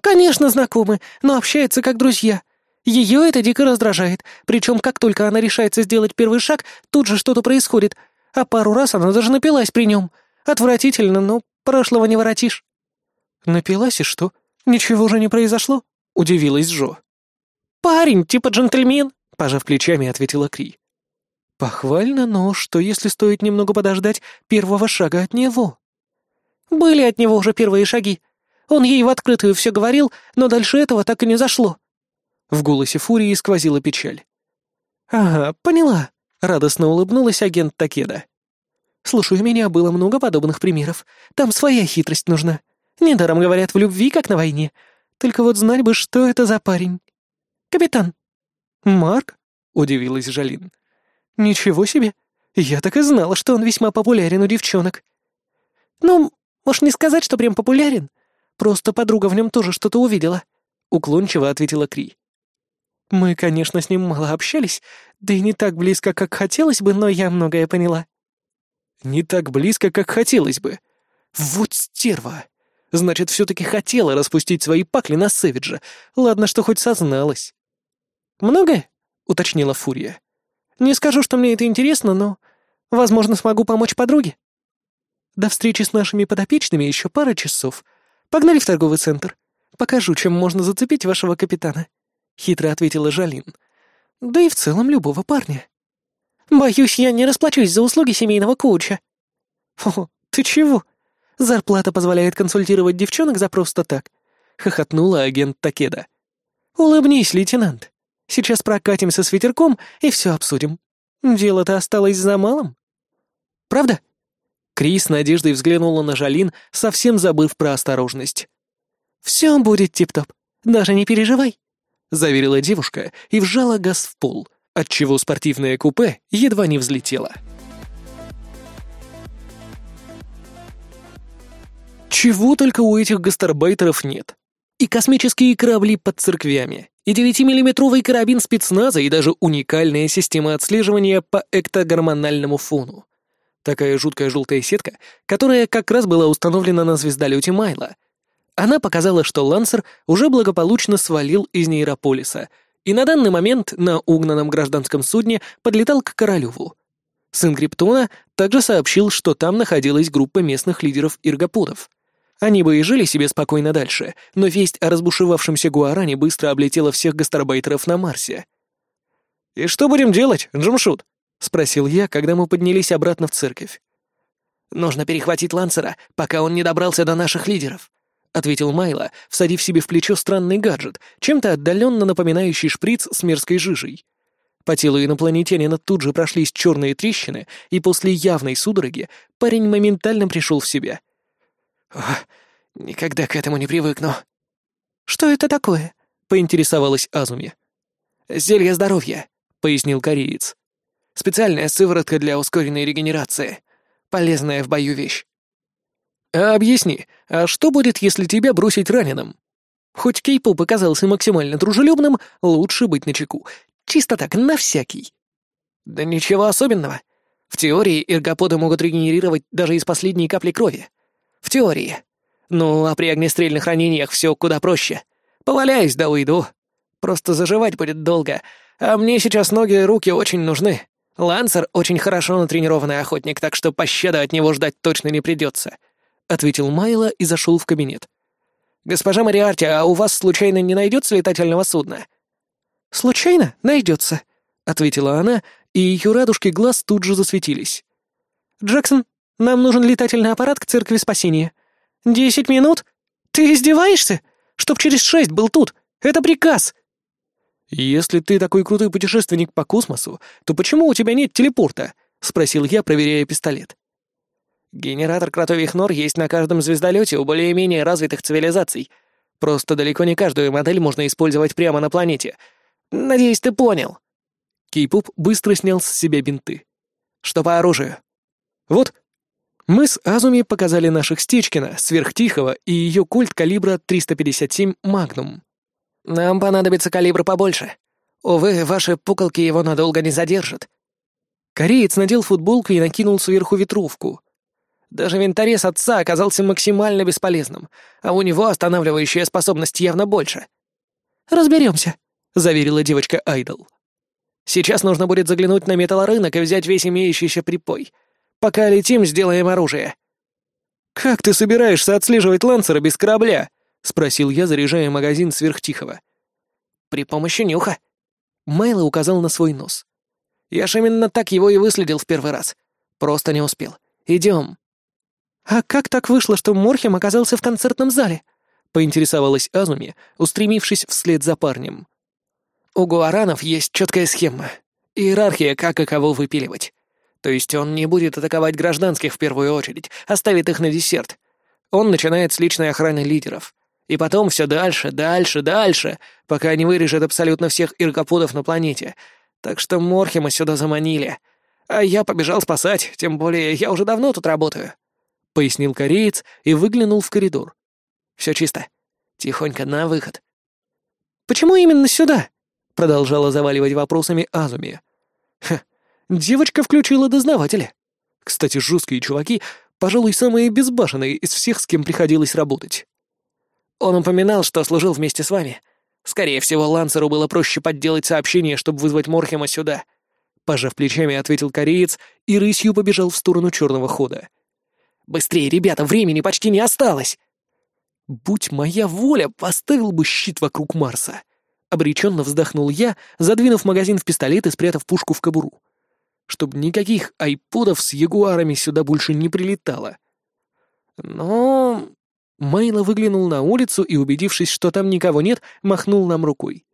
Конечно, знакомы, но общаются как друзья. Ее это дико раздражает, причем как только она решается сделать первый шаг, тут же что-то происходит. А пару раз она даже напилась при нем. Отвратительно, но прошлого не воротишь. Напилась и что? Ничего же не произошло? Удивилась Джо. «Парень, типа джентльмен», — пожав плечами, ответила Кри. «Похвально, но что, если стоит немного подождать первого шага от него?» «Были от него уже первые шаги. Он ей в открытую все говорил, но дальше этого так и не зашло». В голосе Фурии сквозила печаль. «Ага, поняла», — радостно улыбнулась агент Такеда. «Слушай, у меня было много подобных примеров. Там своя хитрость нужна. Недаром говорят в любви, как на войне. Только вот знать бы, что это за парень». «Капитан!» «Марк?» — удивилась Жалин. «Ничего себе! Я так и знала, что он весьма популярен у девчонок». «Ну, можешь не сказать, что прям популярен. Просто подруга в нем тоже что-то увидела», — уклончиво ответила Кри. «Мы, конечно, с ним мало общались, да и не так близко, как хотелось бы, но я многое поняла». «Не так близко, как хотелось бы. Вот стерва!» Значит, все-таки хотела распустить свои пакли на Сэвиджа. Ладно, что хоть созналась. «Многое?» — уточнила Фурия. «Не скажу, что мне это интересно, но, возможно, смогу помочь подруге». «До встречи с нашими подопечными еще пара часов. Погнали в торговый центр. Покажу, чем можно зацепить вашего капитана», — хитро ответила Жалин. «Да и в целом любого парня». «Боюсь, я не расплачусь за услуги семейного коуча». «О, ты чего? Зарплата позволяет консультировать девчонок за просто так», — хохотнула агент Такеда. «Улыбнись, лейтенант. Сейчас прокатимся с ветерком и все обсудим. Дело-то осталось за малым. Правда? Крис надеждой взглянула на Жалин, совсем забыв про осторожность. «Все будет тип-топ, даже не переживай», — заверила девушка и вжала газ в пол, отчего спортивное купе едва не взлетело. Чего только у этих гастарбайтеров нет. И космические корабли под церквями, и 9-миллиметровый карабин спецназа, и даже уникальная система отслеживания по эктогормональному фону. Такая жуткая желтая сетка, которая как раз была установлена на звездолете Майла. Она показала, что Лансер уже благополучно свалил из нейрополиса, и на данный момент на угнанном гражданском судне подлетал к Королеву. Сын Криптона также сообщил, что там находилась группа местных лидеров иргоподов — они бы и жили себе спокойно дальше, но весть о разбушевавшемся Гуаране быстро облетела всех гастарбайтеров на Марсе. «И что будем делать, Джумшут?» — спросил я, когда мы поднялись обратно в церковь. «Нужно перехватить Лансера, пока он не добрался до наших лидеров», — ответил Майло, всадив себе в плечо странный гаджет, чем-то отдаленно напоминающий шприц с мерзкой жижей. По телу инопланетянина тут же прошлись черные трещины, и после явной судороги парень моментально пришел в себя — о, никогда к этому не привыкну. Что это такое? поинтересовалась Азуми. Зелье здоровья, пояснил кореец. Специальная сыворотка для ускоренной регенерации. Полезная в бою вещь. А объясни, а что будет, если тебя бросить раненым? Хоть Кейпу показался максимально дружелюбным, лучше быть начеку. Чисто так, на всякий. Да ничего особенного. В теории эргоподы могут регенерировать даже из последней капли крови. В теории. Ну, а при огнестрельных ранениях все куда проще. Поваляюсь да уйду. Просто заживать будет долго. А мне сейчас ноги и руки очень нужны. Лансер очень хорошо натренированный охотник, так что пощады от него ждать точно не придется», — ответил Майло и зашел в кабинет. «Госпожа Мариарти, а у вас случайно не найдется летательного судна?» «Случайно найдется», — ответила она и ее радужки глаз тут же засветились. «Джексон, нам нужен летательный аппарат к церкви спасения. Десять минут? Ты издеваешься? Чтоб через шесть был тут. Это приказ!» «Если ты такой крутой путешественник по космосу, то почему у тебя нет телепорта?» — спросил я, проверяя пистолет. «Генератор кротовьих нор есть на каждом звездолете у более-менее развитых цивилизаций. Просто далеко не каждую модель можно использовать прямо на планете. Надеюсь, ты понял». Кейпуп быстро снял с себя бинты. «Что по оружию?» «Вот». Мы с Азуми показали наших Стечкина, Сверхтихого и ее кольт калибра 357 «Магнум». Нам понадобится калибр побольше. Увы, ваши пуколки его надолго не задержат». Кореец надел футболку и накинул сверху ветровку. Даже винторез отца оказался максимально бесполезным, а у него останавливающая способность явно больше. «Разберемся», — заверила девочка Айдол. «Сейчас нужно будет заглянуть на металлорынок и взять весь имеющийся припой. Пока летим, сделаем оружие». «Как ты собираешься отслеживать лансера без корабля?» — спросил я, заряжая магазин сверхтихого. «При помощи нюха». Майло указал на свой нос. «Я ж именно так его и выследил в первый раз. Просто не успел. Идем». «А как так вышло, что Морхем оказался в концертном зале?» — поинтересовалась Азуми, устремившись вслед за парнем. «У гуаранов есть четкая схема. Иерархия, как и кого выпиливать. То есть он не будет атаковать гражданских в первую очередь, оставит их на десерт. Он начинает с личной охраны лидеров. И потом все дальше, дальше, дальше, пока не вырежет абсолютно всех иркоподов на планете. Так что Морхема сюда заманили. А я побежал спасать, тем более я уже давно тут работаю», — пояснил кореец и выглянул в коридор. «Все чисто. Тихонько на выход». «Почему именно сюда?» — продолжала заваливать вопросами Азуми. «Ха, девочка включила дознавателя. Кстати, жесткие чуваки, пожалуй, самые безбашенные из всех, с кем приходилось работать. Он упоминал, что служил вместе с вами. Скорее всего, Лансеру было проще подделать сообщение, чтобы вызвать Морхема сюда. Пожав плечами, ответил кореец и рысью побежал в сторону черного хода. «Быстрее, ребята, времени почти не осталось!» «Будь моя воля, поставил бы щит вокруг Марса!» Обреченно вздохнул я, задвинув магазин в пистолет и спрятав пушку в кобуру. Чтоб никаких айподов с ягуарами сюда больше не прилетало. «Но...» Майло выглянул на улицу и, убедившись, что там никого нет, махнул нам рукой.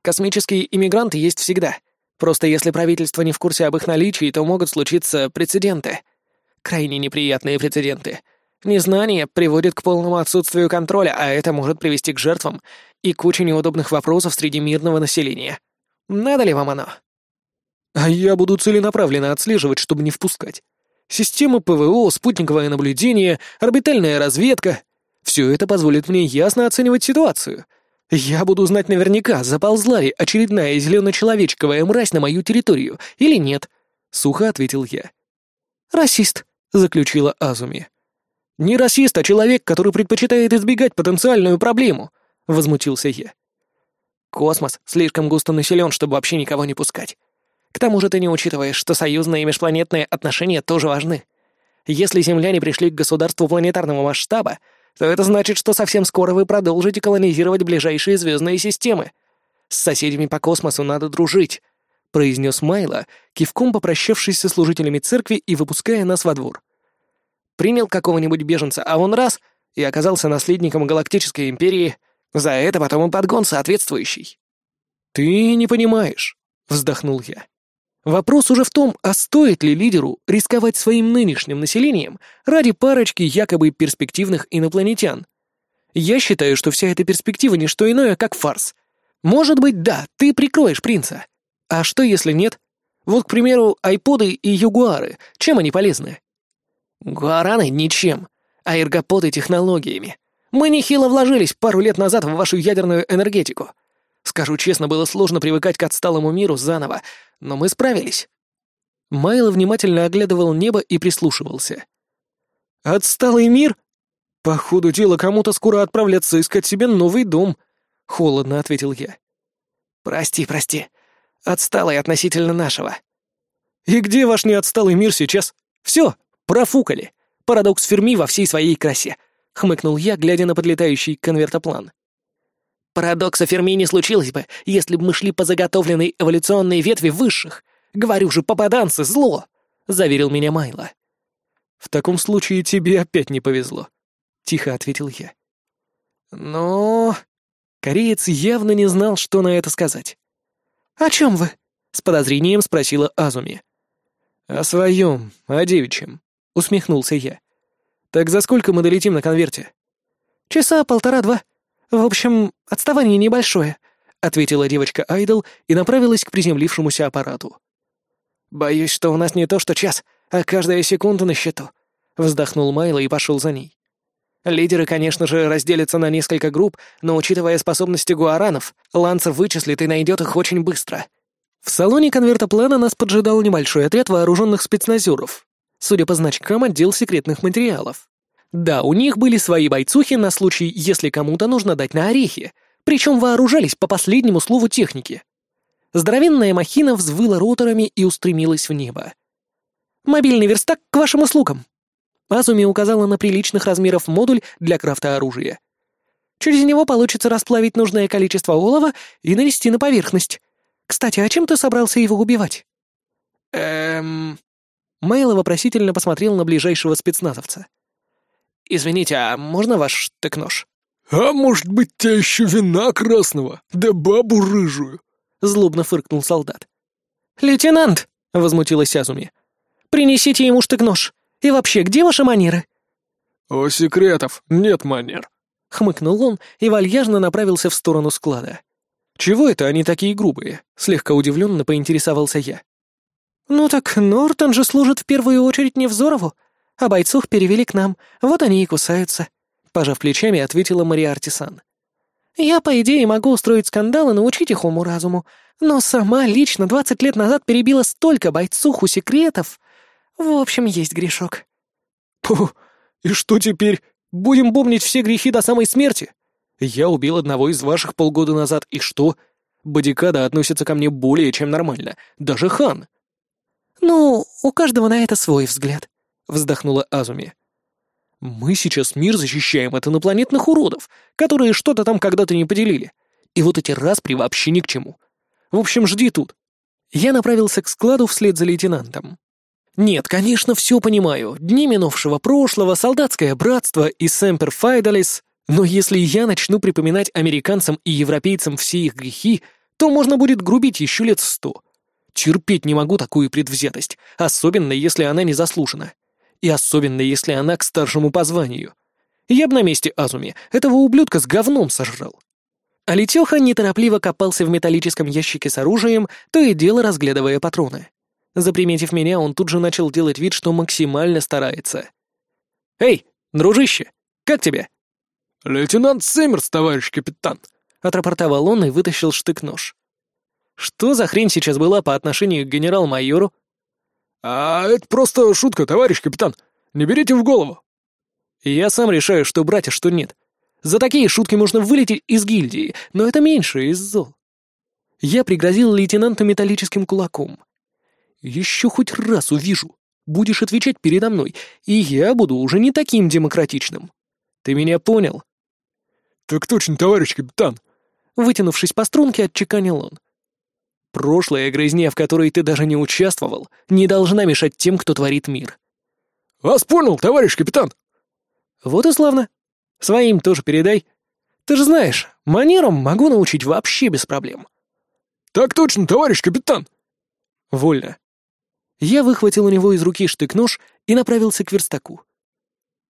«Космические иммигранты есть всегда. Просто если правительство не в курсе об их наличии, то могут случиться прецеденты. Крайне неприятные прецеденты. Незнание приводит к полному отсутствию контроля, а это может привести к жертвам и куче неудобных вопросов среди мирного населения. Надо ли вам оно?» «А я буду целенаправленно отслеживать, чтобы не впускать. Система ПВО, спутниковое наблюдение, орбитальная разведка. Все это позволит мне ясно оценивать ситуацию. Я буду знать наверняка, заползла ли очередная зелено-человечковая мразь на мою территорию или нет», — сухо ответил я. «Расист», — заключила Азуми. «Не расист, а человек, который предпочитает избегать потенциальную проблему», — возмутился я. «Космос слишком густо населен, чтобы вообще никого не пускать. К тому же ты не учитываешь, что союзные и межпланетные отношения тоже важны. Если земляне пришли к государству планетарного масштаба, то это значит, что совсем скоро вы продолжите колонизировать ближайшие звездные системы. С соседями по космосу надо дружить», — произнес Майло, кивком попрощавшись со служителями церкви и выпуская нас во двор. Принял какого-нибудь беженца, а он раз — и оказался наследником Галактической Империи. За это потом и подгон соответствующий. «Ты не понимаешь», — вздохнул я. Вопрос уже в том, а стоит ли лидеру рисковать своим нынешним населением ради парочки якобы перспективных инопланетян. Я считаю, что вся эта перспектива не что иное, как фарс. Может быть, да, ты прикроешь принца. А что, если нет? Вот, к примеру, айподы и югуары, чем они полезны? Гуараны — ничем, а эргоподы — технологиями. Мы нехило вложились пару лет назад в вашу ядерную энергетику. Скажу честно, было сложно привыкать к отсталому миру заново, но мы справились». Майло внимательно оглядывал небо и прислушивался. «Отсталый мир? По ходу дела кому-то скоро отправляться искать себе новый дом», — холодно ответил я. «Прости, прости. Отсталый относительно нашего». «И где ваш неотсталый мир сейчас? Все, профукали. Парадокс Ферми во всей своей красе», — хмыкнул я, глядя на подлетающий конвертоплан. Парадокса Ферми не случилось бы, если бы мы шли по заготовленной эволюционной ветви высших. Говорю же, попаданцы, зло!» — заверил меня Майло. «В таком случае тебе опять не повезло», — тихо ответил я. «Но...» Кореец явно не знал, что на это сказать. «О чем вы?» — с подозрением спросила Азуми. «О своем, о девичьем», — усмехнулся я. «Так за сколько мы долетим на конверте?» «Часа полтора-два. В общем, отставание небольшое», — ответила девочка-айдол и направилась к приземлившемуся аппарату. «Боюсь, что у нас не то что час, а каждая секунда на счету», — вздохнул Майло и пошел за ней. Лидеры, конечно же, разделятся на несколько групп, но, учитывая способности гуаранов, Ланца вычислит и найдет их очень быстро. В салоне конвертоплана нас поджидал небольшой отряд вооруженных спецназеров. Судя по значкам, отдел секретных материалов. Да, у них были свои бойцухи на случай, если кому-то нужно дать на орехи, причем вооружались по последнему слову техники. Здоровенная махина взвыла роторами и устремилась в небо. «Мобильный верстак к вашим услугам!» Азуми указала на приличных размеров модуль для крафта оружия. «Через него получится расплавить нужное количество олова и нанести на поверхность. Кстати, а чем ты собрался его убивать?» «Эм...» Мейло вопросительно посмотрел на ближайшего спецназовца. «Извините, а можно ваш штык-нож?» «А может быть, тебя еще вина красного? Да бабу рыжую!» Злобно фыркнул солдат. «Лейтенант!» — возмутилась Азуми. «Принесите ему штык-нож. И вообще, где ваши манеры?» «О, секретов, нет манер», — хмыкнул он и вальяжно направился в сторону склада. «Чего это они такие грубые?» — слегка удивленно поинтересовался я. «Ну так Нортон же служит в первую очередь Невзорову, а бойцов перевели к нам, вот они и кусаются», — пожав плечами, ответила Мария Артисан. «Я, по идее, могу устроить скандал и научить их уму-разуму, но сама лично двадцать лет назад перебила столько бойцуху секретов. В общем, есть грешок». «Пу, и что теперь? Будем помнить все грехи до самой смерти? Я убил одного из ваших полгода назад, и что? Бодикада относится ко мне более чем нормально, даже хан». «Ну, у каждого на это свой взгляд», — вздохнула Азуми. «Мы сейчас мир защищаем от инопланетных уродов, которые что-то там когда-то не поделили. И вот эти распри вообще ни к чему. В общем, жди тут». Я направился к складу вслед за лейтенантом. Нет, конечно, все понимаю. Дни минувшего прошлого, солдатское братство и Семпер Файдалис. Но если я начну припоминать американцам и европейцам все их грехи, то можно будет грубить еще лет сто. Терпеть не могу такую предвзятость, особенно если она не заслужена. И особенно если она к старшему по званию. Я бы на месте Азуми этого ублюдка с говном сожрал. А Летеха неторопливо копался в металлическом ящике с оружием, то и дело разглядывая патроны. Заприметив меня, он тут же начал делать вид, что максимально старается. «Эй, дружище, как тебе?» «Лейтенант Сэммерс, товарищ капитан», — отрапортовал он и вытащил штык-нож. Что за хрень сейчас была по отношению к генерал-майору? А это просто шутка, товарищ капитан. Не берите в голову. Я сам решаю, что брать, а что нет. За такие шутки можно вылететь из гильдии, но это меньше из зол. Я пригрозил лейтенанту металлическим кулаком. Еще хоть раз увижу, будешь отвечать передо мной, и я буду уже не таким демократичным. Ты меня понял? Так точно, товарищ капитан. Вытянувшись по струнке, отчеканил он. Прошлая грызня, в которой ты даже не участвовал, не должна мешать тем, кто творит мир. Вас понял, товарищ капитан. Вот и славно. Своим тоже передай. Ты же знаешь, манерам могу научить вообще без проблем. Так точно, товарищ капитан. Вольно. Я выхватил у него из руки штык-нож и направился к верстаку.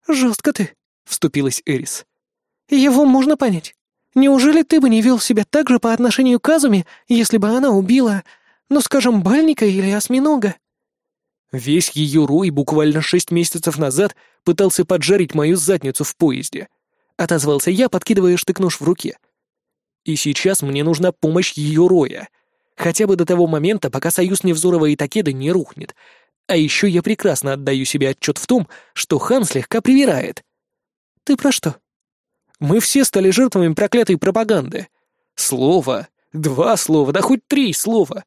«Жестко ты», — вступилась Эрис. «Его можно понять. Неужели ты бы не вел себя так же по отношению к Азуме, если бы она убила, ну, скажем, бальника или осьминога?» Весь ее рой буквально шесть месяцев назад пытался поджарить мою задницу в поезде. Отозвался я, подкидывая штык-нож в руке. И сейчас мне нужна помощь ее роя. Хотя бы до того момента, пока союз Невзорова и Такеда не рухнет. А еще я прекрасно отдаю себе отчет в том, что хан слегка привирает. «Ты про что?» Мы все стали жертвами проклятой пропаганды. Слово, два слова, да хоть три слова.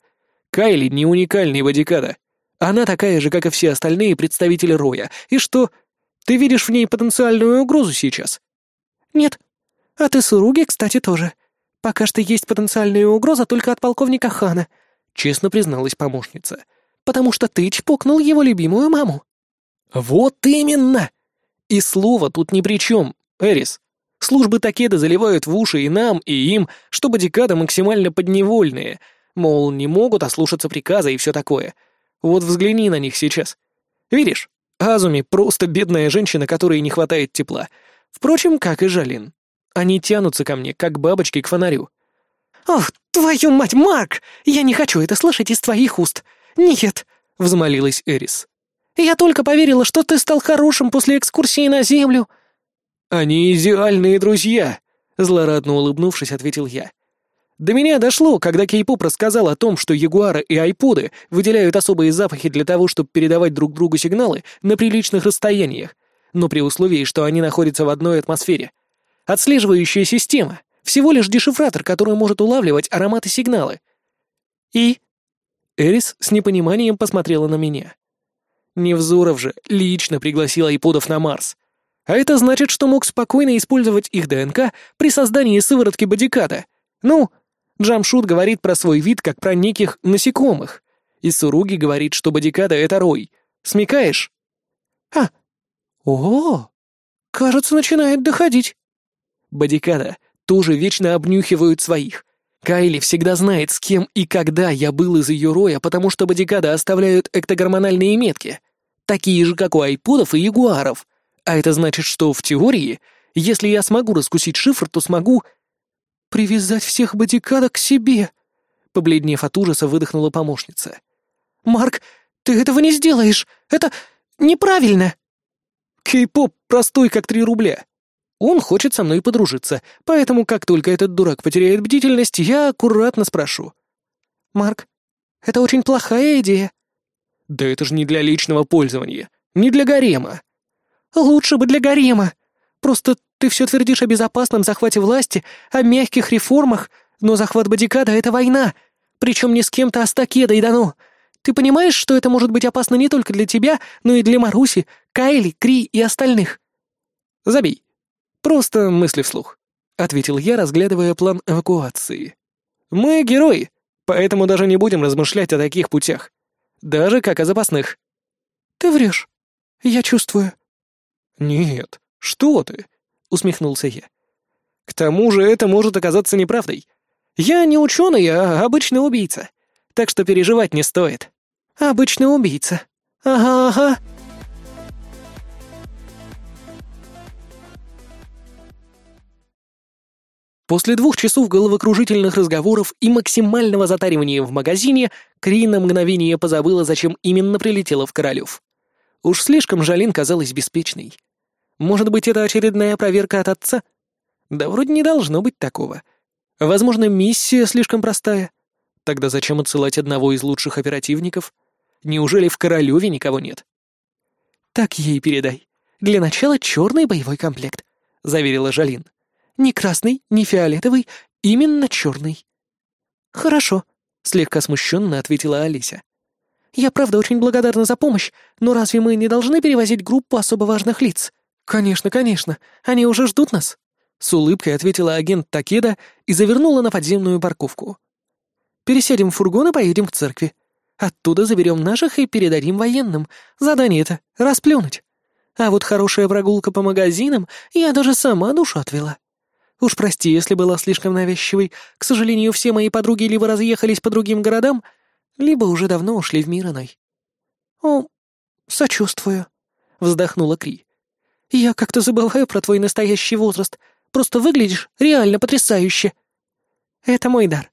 Кайли не уникальный бодикада. Она такая же, как и все остальные представители Роя. И что, ты видишь в ней потенциальную угрозу сейчас? Нет. А ты Суруги, кстати, тоже. Пока что есть потенциальная угроза только от полковника Хана. — честно призналась помощница. «Потому что ты чпокнул его любимую маму». «Вот именно! И слово тут ни при чем, Эрис. Службы Такеда заливают в уши и нам, и им, чтобы декады максимально подневольные, мол, не могут ослушаться приказа и все такое. Вот взгляни на них сейчас. Видишь, Азуми просто бедная женщина, которой не хватает тепла. Впрочем, как и Жалин. Они тянутся ко мне, как бабочки к фонарю. «Ох, твою мать, Марк! Я не хочу это слышать из твоих уст! Нет!» — взмолилась Эрис. «Я только поверила, что ты стал хорошим после экскурсии на Землю!» «Они идеальные друзья!» — злорадно улыбнувшись, ответил я. До меня дошло, когда Кейпоп рассказал о том, что ягуары и айподы выделяют особые запахи для того, чтобы передавать друг другу сигналы на приличных расстояниях, но при условии, что они находятся в одной атмосфере. Отслеживающая система — всего лишь дешифратор, который может улавливать ароматы сигналы. И... Эрис с непониманием посмотрела на меня. Невзоров же лично пригласил айподов на Марс. А это значит, что мог спокойно использовать их ДНК при создании сыворотки бодиката. Ну, Джамшут говорит про свой вид, как про неких насекомых. И Суруги говорит, что бодикада — это рой. Смекаешь? А, о, кажется, начинает доходить. Бодикада тоже вечно обнюхивают своих. Кайли всегда знает, с кем и когда я был из ее роя, потому что бодикада оставляют эктогормональные метки. Такие же, как у айподов и ягуаров. А это значит, что в теории, если я смогу раскусить шифр, то смогу «Привязать всех бодикадок к себе!» Побледнев от ужаса, выдохнула помощница. «Марк, ты этого не сделаешь! Это неправильно!» «Кей-поп простой, как три рубля. Он хочет со мной подружиться, поэтому как только этот дурак потеряет бдительность, я аккуратно спрошу». «Марк, это очень плохая идея». «Да это же не для личного пользования, не для гарема». «Лучше бы для гарема. Просто ты все твердишь о безопасном захвате власти, о мягких реформах, но захват Бодикада — это война, причем не с кем-то, а с Такедой дано. Ты понимаешь, что это может быть опасно не только для тебя, но и для Маруси, Кайли, Кри и остальных?» «Забей. Просто мысли вслух», — ответил я, разглядывая план эвакуации. «Мы герои, поэтому даже не будем размышлять о таких путях. Даже как о запасных». «Ты врешь. Я чувствую». «Нет, что ты усмехнулся я. К тому же это может оказаться неправдой. Я не ученый, а обычный убийца. Так что переживать не стоит. Обычный убийца. Ага, ага. После двух часов головокружительных разговоров и максимального затаривания в магазине, Кри на мгновение позабыла, зачем именно прилетела в Королев. Уж слишком Жалин казалась беспечной. Может быть, это очередная проверка от отца? Да вроде не должно быть такого. Возможно, миссия слишком простая. Тогда зачем отсылать одного из лучших оперативников? Неужели в Королеве никого нет? «Так ей передай. Для начала черный боевой комплект», — заверила Жалин. «Не красный, не фиолетовый, именно черный». «Хорошо», — слегка смущенно ответила Алися. «Я правда очень благодарна за помощь, но разве мы не должны перевозить группу особо важных лиц?» «Конечно, конечно, они уже ждут нас», — с улыбкой ответила агент Такеда и завернула на подземную парковку. «Пересядем в фургон и поедем к церкви. Оттуда заберем наших и передадим военным. Задание это — расплюнуть. А вот хорошая прогулка по магазинам я даже сама душу отвела. Уж прости, если была слишком навязчивой. К сожалению, все мои подруги либо разъехались по другим городам, либо уже давно ушли в мир иной». «О, сочувствую», — вздохнула Кри. «Я как-то забываю про твой настоящий возраст. Просто выглядишь реально потрясающе». «Это мой дар».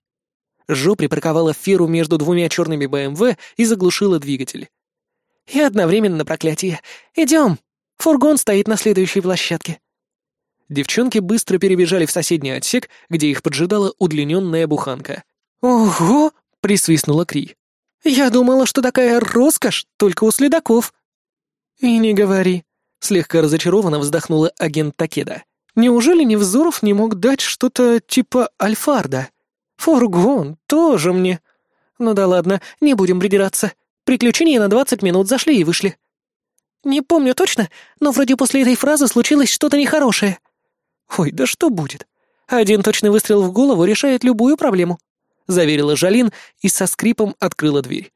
Жо припарковала Феру между двумя черными БМВ и заглушила двигатель. «И одновременно проклятие. Идем. Фургон стоит на следующей площадке». Девчонки быстро перебежали в соседний отсек, где их поджидала удлиненная буханка. «Ого!» — присвистнула Кри. «Я думала, что такая роскошь только у следаков». «И не говори», Слегка разочарованно вздохнула агент Такеда. «Неужели Невзоров не мог дать что-то типа Альфарда? Фургон тоже мне. Ну да ладно, не будем придираться. Приключения на двадцать минут зашли и вышли». «Не помню точно, но вроде после этой фразы случилось что-то нехорошее». «Ой, да что будет? Один точный выстрел в голову решает любую проблему», — заверила Жалин и со скрипом открыла дверь.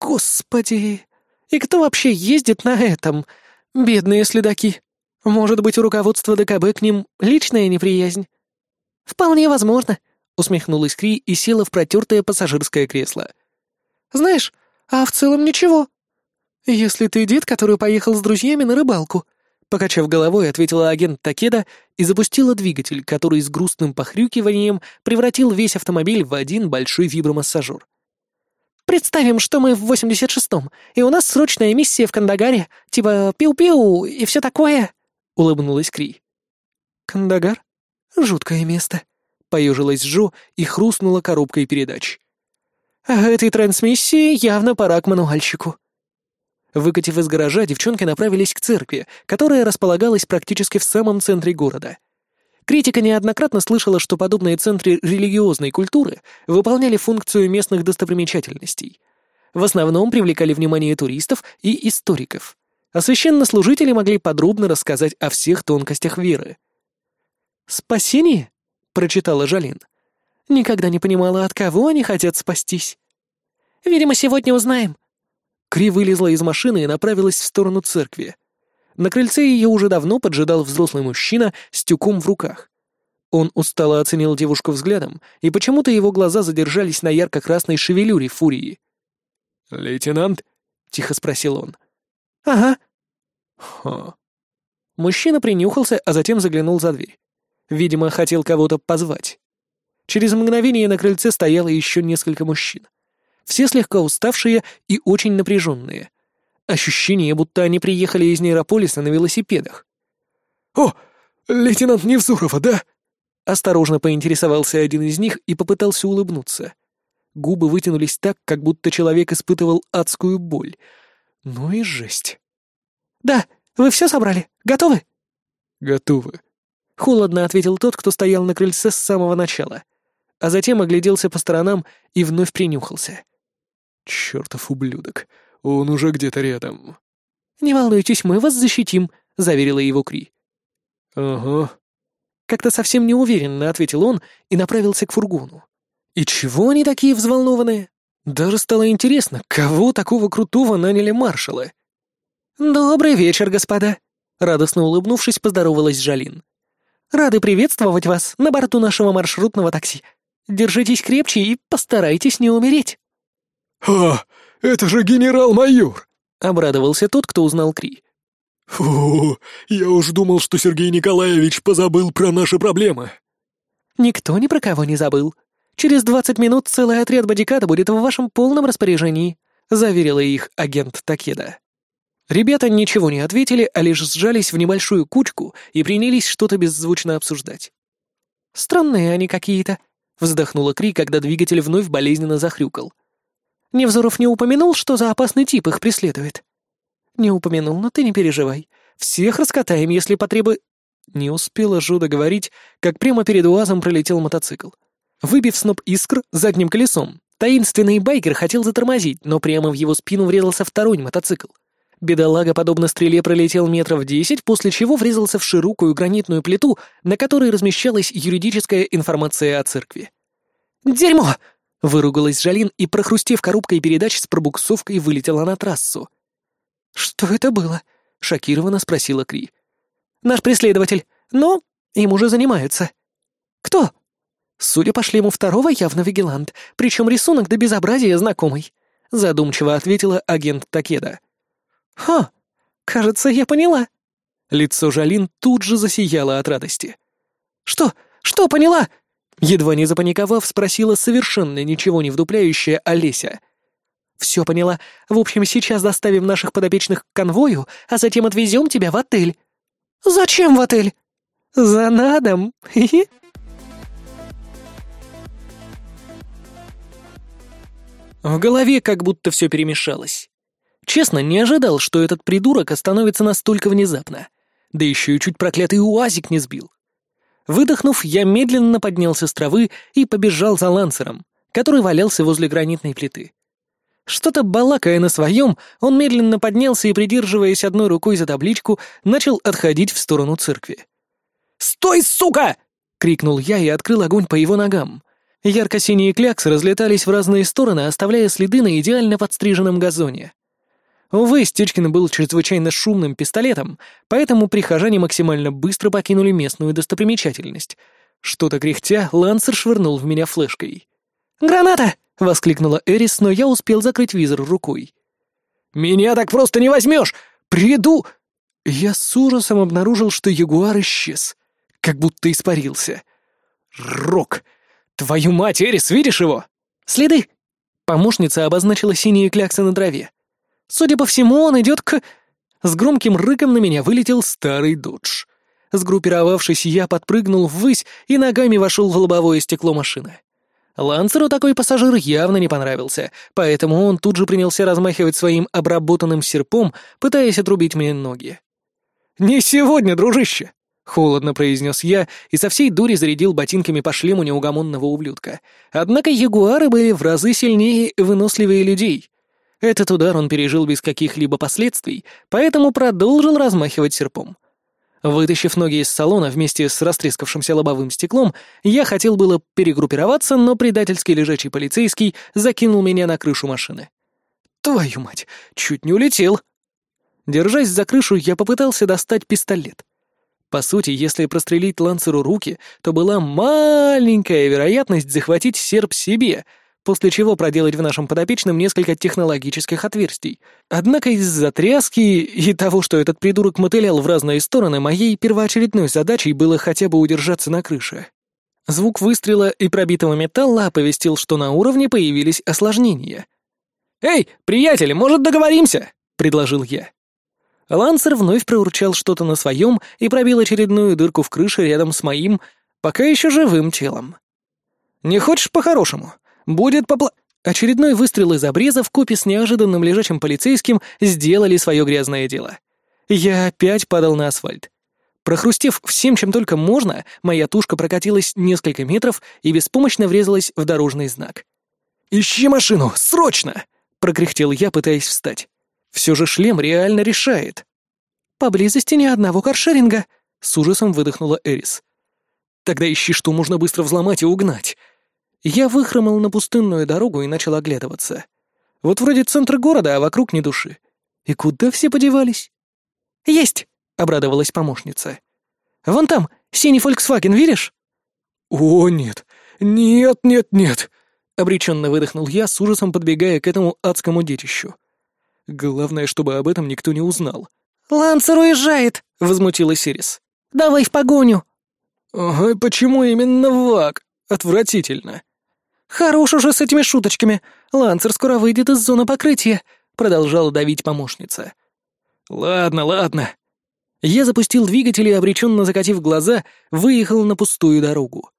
«Господи! И кто вообще ездит на этом? Бедные следаки! Может быть, у руководства ДКБ к ним личная неприязнь?» «Вполне возможно», — усмехнулась Кри и села в протертое пассажирское кресло. «Знаешь, а в целом ничего. Если ты дед, который поехал с друзьями на рыбалку», — покачав головой, ответила агент Такеда и запустила двигатель, который с грустным похрюкиванием превратил весь автомобиль в один большой вибромассажер. «Представим, что мы в 86-м, и у нас срочная миссия в Кандагаре, типа пиу-пиу и все такое», — улыбнулась Кри. «Кандагар? Жуткое место», — поежилась Джо и хрустнула коробкой передач. «А этой трансмиссии явно пора к мануальщику». Выкатив из гаража, девчонки направились к церкви, которая располагалась практически в самом центре города. Критика неоднократно слышала, что подобные центры религиозной культуры выполняли функцию местных достопримечательностей. В основном привлекали внимание туристов и историков, а священнослужители могли подробно рассказать о всех тонкостях веры. «Спасение?» — прочитала Жалин. «Никогда не понимала, от кого они хотят спастись». «Видимо, сегодня узнаем», Кри вылезла из машины и направилась в сторону церкви. На крыльце ее уже давно поджидал взрослый мужчина с тюком в руках. Он устало оценил девушку взглядом, и почему-то его глаза задержались на ярко-красной шевелюре фурии. «Лейтенант?» — тихо спросил он. «Ага». «Ха». Мужчина принюхался, а затем заглянул за дверь. Видимо, хотел кого-то позвать. Через мгновение на крыльце стояло еще несколько мужчин все слегка уставшие и очень напряженные. Ощущение, будто они приехали из нейрополиса на велосипедах. «О, лейтенант Невзорова, да?» Осторожно поинтересовался один из них и попытался улыбнуться. Губы вытянулись так, как будто человек испытывал адскую боль. Ну и жесть. «Да, вы все собрали? Готовы?» «Готовы», — холодно ответил тот, кто стоял на крыльце с самого начала, а затем огляделся по сторонам и вновь принюхался. Чертов ублюдок. Он уже где-то рядом. «Не волнуйтесь, мы вас защитим», — заверила его Кри. «Ага». Как-то совсем неуверенно ответил он и направился к фургону. «И чего они такие взволнованные? Даже стало интересно, кого такого крутого наняли маршалы?» «Добрый вечер, господа», — радостно улыбнувшись, поздоровалась Жалин. «Рады приветствовать вас на борту нашего маршрутного такси. Держитесь крепче и постарайтесь не умереть». «А, это же генерал-майор!» — обрадовался тот, кто узнал Кри. «Фу, я уж думал, что Сергей Николаевич позабыл про наши проблемы». «Никто ни про кого не забыл. Через двадцать минут целый отряд бодиката будет в вашем полном распоряжении», — заверила их агент Такеда. Ребята ничего не ответили, а лишь сжались в небольшую кучку и принялись что-то беззвучно обсуждать. «Странные они какие-то», — вздохнула Кри, когда двигатель вновь болезненно захрюкал. Невзоров не упомянул, что за опасный тип их преследует?» «Не упомянул, но ты не переживай. Всех раскатаем, если потребы...» Не успела Жуда говорить, как прямо перед УАЗом пролетел мотоцикл. Выбив сноп искр задним колесом, таинственный байкер хотел затормозить, но прямо в его спину врезался второй мотоцикл. Бедолага, подобно стреле, пролетел метров десять, после чего врезался в широкую гранитную плиту, на которой размещалась юридическая информация о церкви. «Дерьмо!» Выругалась Жалин и, прохрустев коробкой передач с пробуксовкой, вылетела на трассу. «Что это было?» — шокированно спросила Кри. «Наш преследователь. Но им уже занимаются». «Кто?» «Судя по шлему второго, явно вигилант, причем рисунок до безобразия знакомый», — задумчиво ответила агент Такеда. «Ха, кажется, я поняла». Лицо Жалин тут же засияло от радости. «Что? Что поняла?» Едва не запаниковав, спросила совершенно ничего не вдупляющая Олеся. «Все поняла. В общем, сейчас доставим наших подопечных к конвою, а затем отвезем тебя в отель». «Зачем в отель?» «За надом. Хи-хи». В голове как будто все перемешалось. Честно, не ожидал, что этот придурок остановится настолько внезапно. Да еще и чуть проклятый уазик не сбил. Выдохнув, я медленно поднялся с травы и побежал за лансером, который валялся возле гранитной плиты. Что-то балакая на своем, он медленно поднялся и, придерживаясь одной рукой за табличку, начал отходить в сторону церкви. «Стой, сука!» — крикнул я и открыл огонь по его ногам. Ярко-синие кляксы разлетались в разные стороны, оставляя следы на идеально подстриженном газоне. Увы, Стечкин был чрезвычайно шумным пистолетом, поэтому прихожане максимально быстро покинули местную достопримечательность. Что-то кряхтя, Лансер швырнул в меня флешкой. «Граната!» — воскликнула Эрис, но я успел закрыть визор рукой. «Меня так просто не возьмешь! Приду!» Я с ужасом обнаружил, что ягуар исчез, как будто испарился. «Рок! Твою мать, Эрис, видишь его?» «Следы!» Помощница обозначила синие кляксы на траве. Судя по всему, он идет к... С громким рыком на меня вылетел старый додж. Сгруппировавшись, я подпрыгнул ввысь и ногами вошел в лобовое стекло машины. Лансеру такой пассажир явно не понравился, поэтому он тут же принялся размахивать своим обработанным серпом, пытаясь отрубить мне ноги. «Не сегодня, дружище!» — холодно произнес я и со всей дури зарядил ботинками по шлему неугомонного ублюдка. Однако ягуары были в разы сильнее и выносливее людей, этот удар он пережил без каких-либо последствий, поэтому продолжил размахивать серпом. Вытащив ноги из салона вместе с растрескавшимся лобовым стеклом, я хотел было перегруппироваться, но предательский лежачий полицейский закинул меня на крышу машины. Твою мать, чуть не улетел. Держась за крышу, я попытался достать пистолет. По сути, если прострелить ланцеру руки, то была маленькая вероятность захватить серп себе — после чего проделать в нашем подопечном несколько технологических отверстий. Однако из-за тряски и того, что этот придурок мотылял в разные стороны, моей первоочередной задачей было хотя бы удержаться на крыше. Звук выстрела и пробитого металла оповестил, что на уровне появились осложнения. «Эй, приятели, может, договоримся?» — предложил я. Лансер вновь проурчал что-то на своем и пробил очередную дырку в крыше рядом с моим, пока еще живым телом. «Не хочешь по-хорошему? Будет попла...» Очередной выстрел из обреза в купе с неожиданным лежачим полицейским сделали свое грязное дело. Я опять падал на асфальт. Прохрустев всем, чем только можно, моя тушка прокатилась несколько метров и беспомощно врезалась в дорожный знак. «Ищи машину! Срочно!» — прокряхтел я, пытаясь встать. Все же шлем реально решает. «Поблизости ни одного каршеринга», — с ужасом выдохнула Эрис. «Тогда ищи, что можно быстро взломать и угнать. Я выхромал на пустынную дорогу и начал оглядываться. Вот вроде центр города, а вокруг ни души. И куда все подевались? «Есть!» — обрадовалась помощница. «Вон там, синий Volkswagen, видишь?» «О, нет! Нет, нет, нет!» — обреченно выдохнул я, с ужасом подбегая к этому адскому детищу. Главное, чтобы об этом никто не узнал. «Лансер уезжает!» — возмутилась Ирис. «Давай в погоню!» «Ага, почему именно Вак? Отвратительно!» «Хорош уже с этими шуточками! Лансер скоро выйдет из зоны покрытия!» — продолжала давить помощница. «Ладно, ладно». Я запустил двигатель и, обреченно закатив глаза, выехал на пустую дорогу.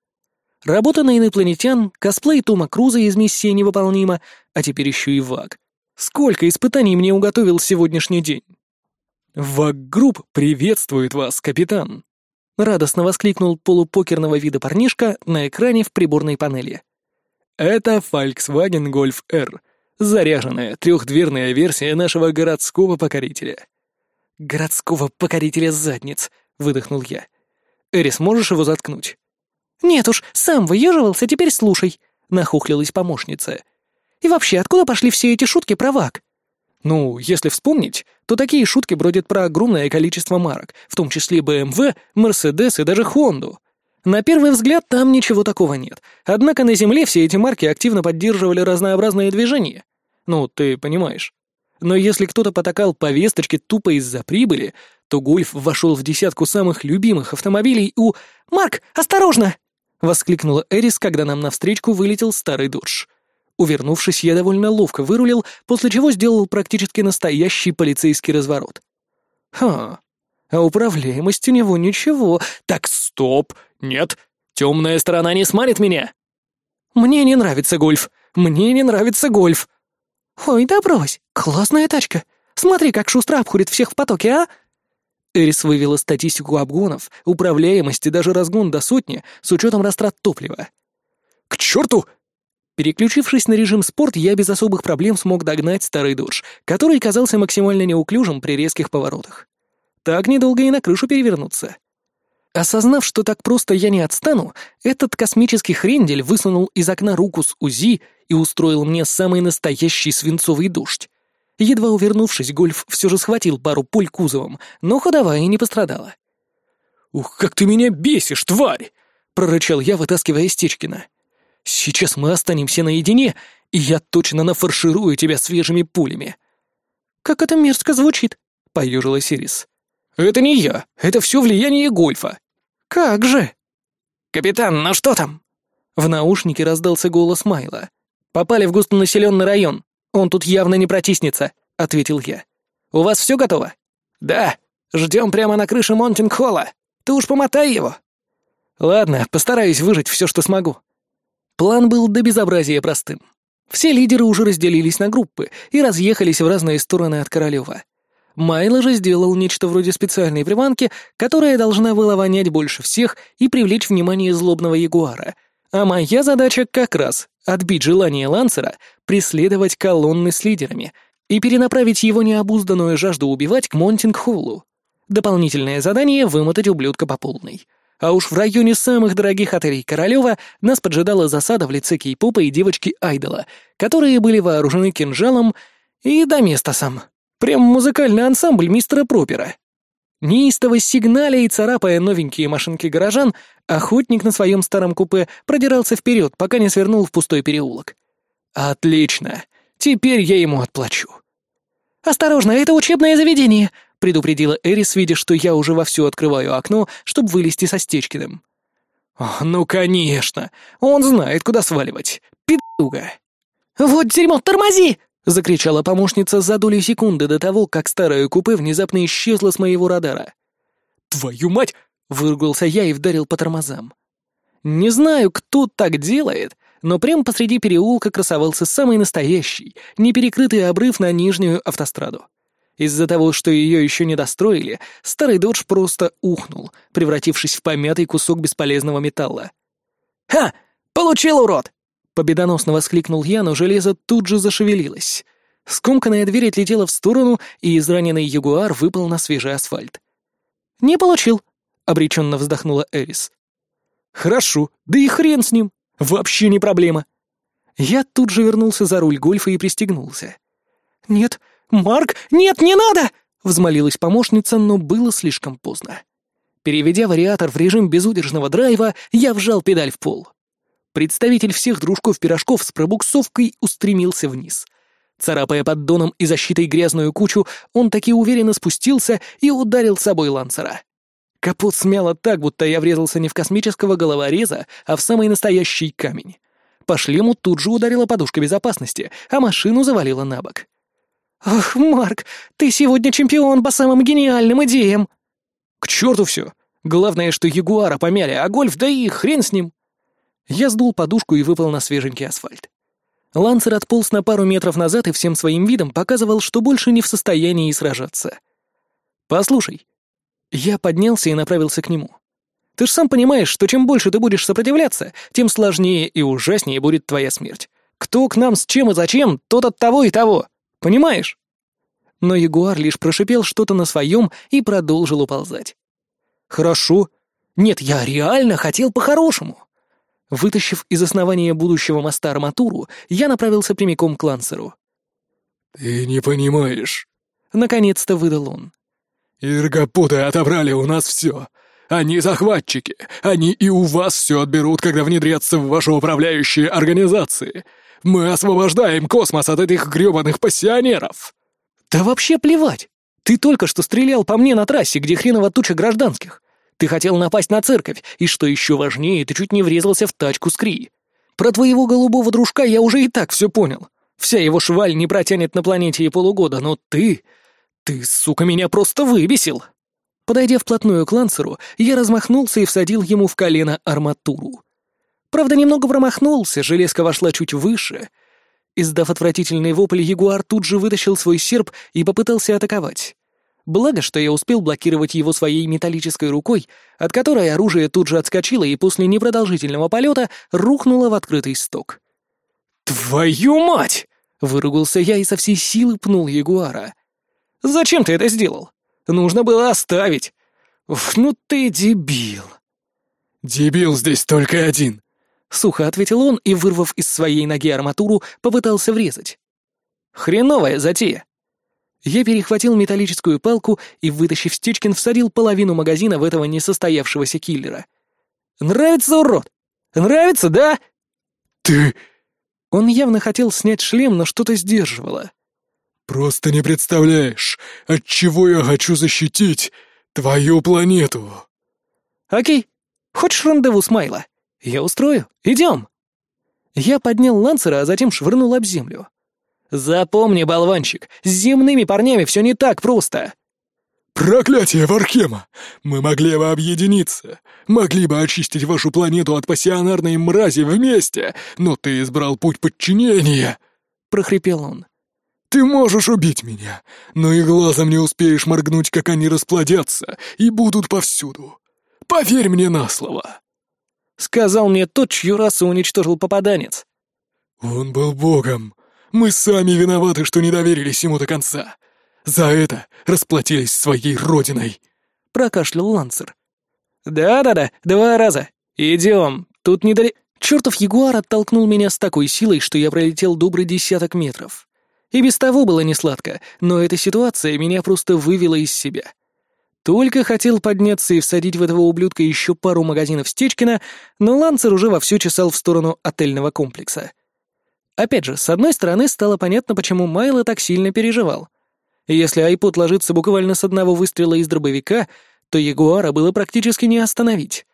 Работа на инопланетян, косплей Тома Круза из миссии невыполнима, а теперь еще и ВАГ. Сколько испытаний мне уготовил сегодняшний день? «ВАГ-групп приветствует вас, капитан!» Радостно воскликнул полупокерного вида парнишка на экране в приборной панели. Это Volkswagen Golf R, заряженная трехдверная версия нашего городского покорителя. «Городского покорителя задниц», — выдохнул я. «Эрис, можешь его заткнуть?» «Нет уж, сам выеживался, теперь слушай», — нахухлилась помощница. «И вообще, откуда пошли все эти шутки про ВАК?» «Ну, если вспомнить, то такие шутки бродят про огромное количество марок, в том числе BMW, Mercedes и даже Honda. На первый взгляд там ничего такого нет. Однако на Земле все эти марки активно поддерживали разнообразные движения. Ну, ты понимаешь. Но если кто-то потакал повесточке тупо из-за прибыли, то Гольф вошел в десятку самых любимых автомобилей у... «Марк, осторожно!» — воскликнула Эрис, когда нам навстречу вылетел старый додж. Увернувшись, я довольно ловко вырулил, после чего сделал практически настоящий полицейский разворот. Ха, а управляемость у него ничего. Так, стоп! Нет, темная сторона не смарит меня. Мне не нравится гольф. Мне не нравится гольф. Ой, да брось. Классная тачка. Смотри, как шустро обходит всех в потоке, а? Эрис вывела статистику обгонов, управляемости даже разгон до сотни с учетом растрат топлива. «К черту!» Переключившись на режим спорт, я без особых проблем смог догнать старый додж, который казался максимально неуклюжим при резких поворотах. Так недолго и на крышу перевернуться. Осознав, что так просто я не отстану, этот космический хрендель высунул из окна руку с УЗИ и устроил мне самый настоящий свинцовый дождь. Едва увернувшись, Гольф все же схватил пару пуль кузовом, но ходовая не пострадала. «Ух, как ты меня бесишь, тварь!» — прорычал я, вытаскивая Стечкина. «Сейчас мы останемся наедине, и я точно нафарширую тебя свежими пулями». «Как это мерзко звучит», — поюжилась Ирис. «Это не я, это все влияние Гольфа». «Как же?» «Капитан, ну что там?» В наушнике раздался голос Майла. «Попали в густонаселенный район. Он тут явно не протиснется», — ответил я. «У вас все готово?» «Да. Ждем прямо на крыше Монтинг-холла. Ты уж помотай его». «Ладно, постараюсь выжить все, что смогу». План был до безобразия простым. Все лидеры уже разделились на группы и разъехались в разные стороны от Королева. Майло же сделал нечто вроде специальной приманки, которая должна была вонять больше всех и привлечь внимание злобного ягуара. А моя задача как раз — отбить желание Лансера преследовать колонны с лидерами и перенаправить его необузданную жажду убивать к Монтинг-Холлу. Дополнительное задание — вымотать ублюдка по полной. А уж в районе самых дорогих отелей Королева нас поджидала засада в лице кей-попа и девочки Айдола, которые были вооружены кинжалом и доместосом. Прям музыкальный ансамбль мистера Пропера. Неистово сигналя и царапая новенькие машинки горожан, охотник на своем старом купе продирался вперед, пока не свернул в пустой переулок. «Отлично! Теперь я ему отплачу!» «Осторожно, это учебное заведение!» — предупредила Эрис, видя, что я уже вовсю открываю окно, чтобы вылезти со Стечкиным. «О, ну, конечно! Он знает, куда сваливать! Пидуга!» «Вот дерьмо, тормози!» — закричала помощница за долю секунды до того, как старое купе внезапно исчезло с моего радара. «Твою мать!» — выругался я и вдарил по тормозам. Не знаю, кто так делает, но прямо посреди переулка красовался самый настоящий, неперекрытый обрыв на нижнюю автостраду. Из-за того, что ее еще не достроили, старый додж просто ухнул, превратившись в помятый кусок бесполезного металла. «Ха! Получил, урод!» Победоносно воскликнул я, но железо тут же зашевелилось. Скомканная дверь отлетела в сторону, и израненный ягуар выпал на свежий асфальт. «Не получил», — обреченно вздохнула Эрис. «Хорошо, да и хрен с ним. Вообще не проблема». Я тут же вернулся за руль гольфа и пристегнулся. «Нет, Марк, нет, не надо!» — взмолилась помощница, но было слишком поздно. Переведя вариатор в режим безудержного драйва, я вжал педаль в пол. Представитель всех дружков-пирожков с пробуксовкой устремился вниз. Царапая поддоном и защитой грязную кучу, он таки уверенно спустился и ударил собой лансера. Капот смяло так, будто я врезался не в космического головореза, а в самый настоящий камень. По шлему тут же ударила подушка безопасности, а машину завалила на бок. «Ах, Марк, ты сегодня чемпион по самым гениальным идеям!» «К черту все! Главное, что Ягуара помяли, а гольф, да и хрен с ним!» Я сдул подушку и выпал на свеженький асфальт. Лансер отполз на пару метров назад и всем своим видом показывал, что больше не в состоянии сражаться. «Послушай». Я поднялся и направился к нему. «Ты ж сам понимаешь, что чем больше ты будешь сопротивляться, тем сложнее и ужаснее будет твоя смерть. Кто к нам с чем и зачем, тот от того и того. Понимаешь?» Но Ягуар лишь прошипел что-то на своем и продолжил уползать. «Хорошо. Нет, я реально хотел по-хорошему. Вытащив из основания будущего моста арматуру, я направился прямиком к Лансеру. «Ты не понимаешь», — наконец-то выдал он. «Иргопуты отобрали у нас все. Они захватчики. Они и у вас все отберут, когда внедрятся в ваши управляющие организации. Мы освобождаем космос от этих грёбаных пассионеров». «Да вообще плевать. Ты только что стрелял по мне на трассе, где хреново туча гражданских. Ты хотел напасть на церковь, и, что еще важнее, ты чуть не врезался в тачку с Кри. Про твоего голубого дружка я уже и так все понял. Вся его шваль не протянет на планете и полугода, но ты... Ты, сука, меня просто выбесил!» Подойдя вплотную к Лансеру, я размахнулся и всадил ему в колено арматуру. Правда, немного промахнулся, железка вошла чуть выше. Издав отвратительный вопль, Ягуар тут же вытащил свой серп и попытался атаковать. Благо, что я успел блокировать его своей металлической рукой, от которой оружие тут же отскочило и после непродолжительного полета рухнуло в открытый сток. «Твою мать!» — выругался я и со всей силы пнул ягуара. «Зачем ты это сделал? Нужно было оставить. Уф, ну ты дебил. Дебил здесь только один. Сухо ответил он и, вырвав из своей ноги арматуру, попытался врезать. Хреновая затея. Я перехватил металлическую палку и, вытащив Стечкин, всадил половину магазина в этого несостоявшегося киллера. «Нравится, урод? Нравится, да?» «Ты...» Он явно хотел снять шлем, но что-то сдерживало. «Просто не представляешь, от чего я хочу защитить твою планету!» «Окей. Хочешь рандеву с Майло? Я устрою. Идем!» Я поднял ланцера, а затем швырнул об землю. «Запомни, болванчик, с земными парнями все не так просто!» «Проклятие, Вархема! Мы могли бы объединиться, могли бы очистить вашу планету от пассионарной мрази вместе, но ты избрал путь подчинения!» — прохрипел он. «Ты можешь убить меня, но и глазом не успеешь моргнуть, как они расплодятся и будут повсюду. Поверь мне на слово!» Сказал мне тот, чью расу уничтожил попаданец. «Он был богом. Мы сами виноваты, что не доверились ему до конца. За это расплатились своей родиной!» — прокашлял Лансер. «Да-да-да, два раза. Идем. Тут недалеко...» Чертов ягуар оттолкнул меня с такой силой, что я пролетел добрый десяток метров. И без того было несладко, но эта ситуация меня просто вывела из себя. Только хотел подняться и всадить в этого ублюдка еще пару магазинов Стечкина, но Лансер уже вовсю чесал в сторону отельного комплекса. Опять же, с одной стороны, стало понятно, почему Майло так сильно переживал. Если айпод ложится буквально с одного выстрела из дробовика, то Ягуара было практически не остановить.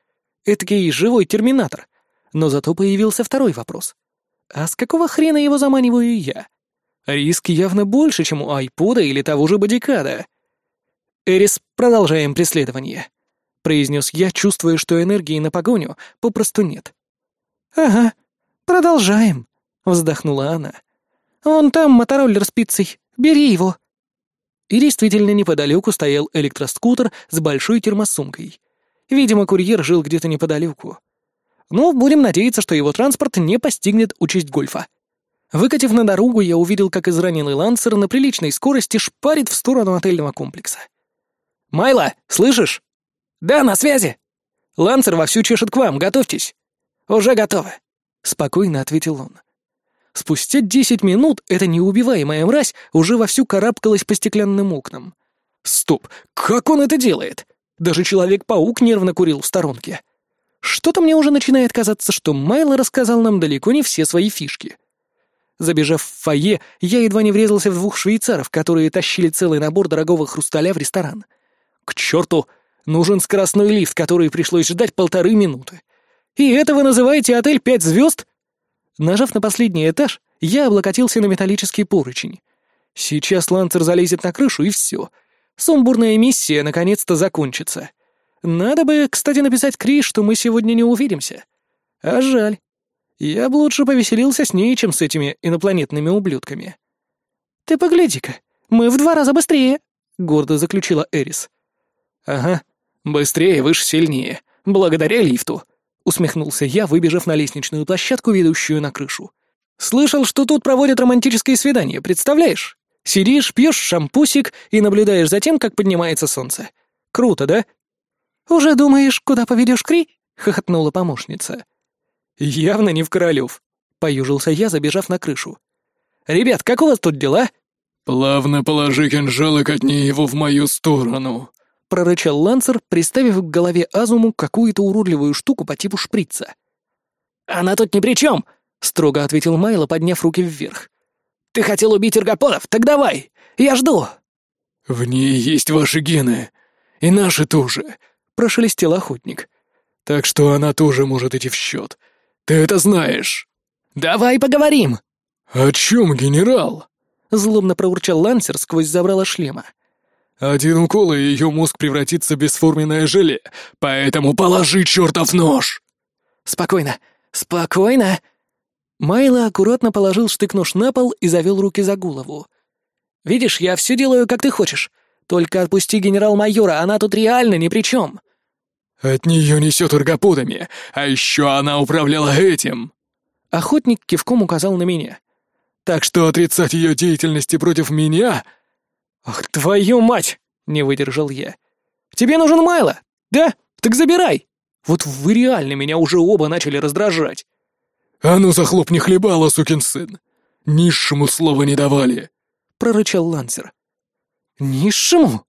Этакий живой терминатор. Но зато появился второй вопрос. А с какого хрена его заманиваю я? Риск явно больше, чем у айпода или того же бодикада. «Эрис, продолжаем преследование», — произнес я, чувствуя, что энергии на погоню попросту нет. «Ага, продолжаем», — вздохнула она. «Вон там мотороллер с пиццей, бери его». И действительно неподалеку стоял электроскутер с большой термосумкой. Видимо, курьер жил где-то неподалеку. Но ну, будем надеяться, что его транспорт не постигнет участь гольфа. Выкатив на дорогу, я увидел, как израненный лансер на приличной скорости шпарит в сторону отельного комплекса. «Майло, слышишь?» «Да, на связи!» «Лансер вовсю чешет к вам, готовьтесь!» «Уже готовы!» — спокойно ответил он. Спустя десять минут эта неубиваемая мразь уже вовсю карабкалась по стеклянным окнам. Стоп, как он это делает? Даже Человек-паук нервно курил в сторонке. Что-то мне уже начинает казаться, что Майло рассказал нам далеко не все свои фишки. Забежав в фойе, я едва не врезался в двух швейцаров, которые тащили целый набор дорогого хрусталя в ресторан. К черту! Нужен скоростной лифт, который пришлось ждать полторы минуты. И это вы называете отель пять звезд? Нажав на последний этаж, я облокотился на металлический поручень. Сейчас ланцер залезет на крышу, и все. Сумбурная миссия наконец-то закончится. Надо бы, кстати, написать Крис, что мы сегодня не увидимся. А жаль. Я бы лучше повеселился с ней, чем с этими инопланетными ублюдками. «Ты погляди-ка, мы в два раза быстрее», — гордо заключила Эрис. «Ага, быстрее, выше, сильнее, благодаря лифту», — усмехнулся я, выбежав на лестничную площадку, ведущую на крышу. «Слышал, что тут проводят романтическое свидание, представляешь? Сидишь, пьешь шампусик и наблюдаешь за тем, как поднимается солнце. Круто, да?» «Уже думаешь, куда поведешь Кри?» — хохотнула помощница. «Явно не в Королев», — поюжился я, забежав на крышу. «Ребят, как у вас тут дела?» «Плавно положи кинжал и катни его в мою сторону», прорычал Лансер, приставив к голове Азуму какую-то уродливую штуку по типу шприца. «Она тут ни при чем!» — строго ответил Майло, подняв руки вверх. «Ты хотел убить эргоподов? Так давай! Я жду!» «В ней есть ваши гены. И наши тоже», — прошелестел охотник. «Так что она тоже может идти в счет. Ты это знаешь». «Давай поговорим!» «О чем, генерал?» — злобно проурчал Лансер сквозь забрало шлема. Один укол, и ее мозг превратится в бесформенное желе, поэтому положи чертов нож!» «Спокойно, спокойно!» Майло аккуратно положил штык-нож на пол и завел руки за голову. «Видишь, я все делаю, как ты хочешь. Только отпусти генерал-майора, она тут реально ни при чем!» «От нее несет аргоподами, а еще она управляла этим!» Охотник кивком указал на меня. «Так что отрицать ее деятельности против меня «Ах, твою мать!» — не выдержал я. Тебе нужен Майло? Да? Так забирай! Вот вы реально меня уже оба начали раздражать!» «А ну захлопни хлебало, сукин сын! Низшему слова не давали!» — прорычал Лансер. «Низшему?»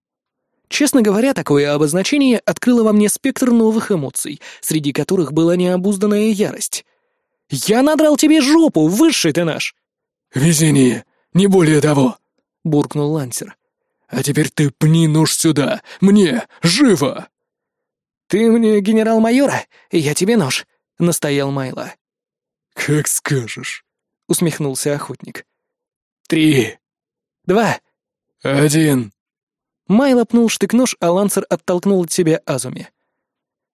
Честно говоря, такое обозначение открыло во мне спектр новых эмоций, среди которых была необузданная ярость. «Я надрал тебе жопу, высший ты наш!» «Везение, не более того!» — буркнул Лансер. «А теперь ты пни нож сюда! Мне! Живо!» «Ты мне генерал-майора, и я тебе нож», — настоял Майло. «Как скажешь», — усмехнулся охотник. «Три». «Два». «Один». Майло пнул штык-нож, а Лансер оттолкнул от себя Азуми.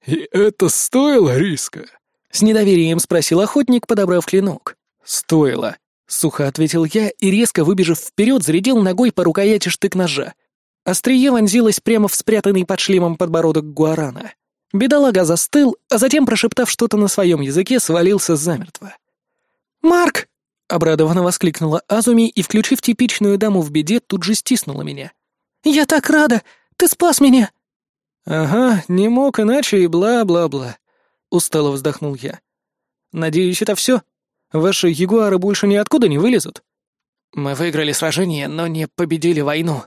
«И это стоило риска?» — с недоверием спросил охотник, подобрав клинок. «Стоило», — сухо ответил я и, резко выбежав вперед, зарядил ногой по рукояти штык-ножа. Острие вонзилось прямо в спрятанный под шлемом подбородок Гуарана. Бедолага застыл, а затем, прошептав что-то на своем языке, свалился замертво. «Марк!» — обрадованно воскликнула Азуми и, включив типичную даму в беде, тут же стиснула меня. «Я так рада! Ты спас меня!» «Ага, не мог иначе и бла-бла-бла», — устало вздохнул я. «Надеюсь, это все? Ваши ягуары больше ниоткуда не вылезут?» «Мы выиграли сражение, но не победили войну»,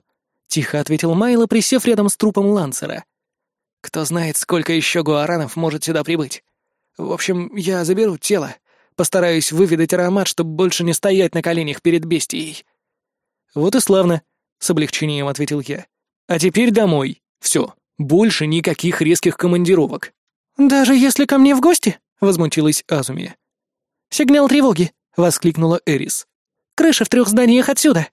тихо ответил Майло, присев рядом с трупом Лансера. «Кто знает, сколько еще гуаранов может сюда прибыть. В общем, я заберу тело, постараюсь выведать аромат, чтобы больше не стоять на коленях перед бестией». «Вот и славно», — с облегчением ответил я. «А теперь домой. Все, больше никаких резких командировок». «Даже если ко мне в гости?» — возмутилась Азуми. «Сигнал тревоги!» — воскликнула Эрис. «Крыша в трех зданиях отсюда!»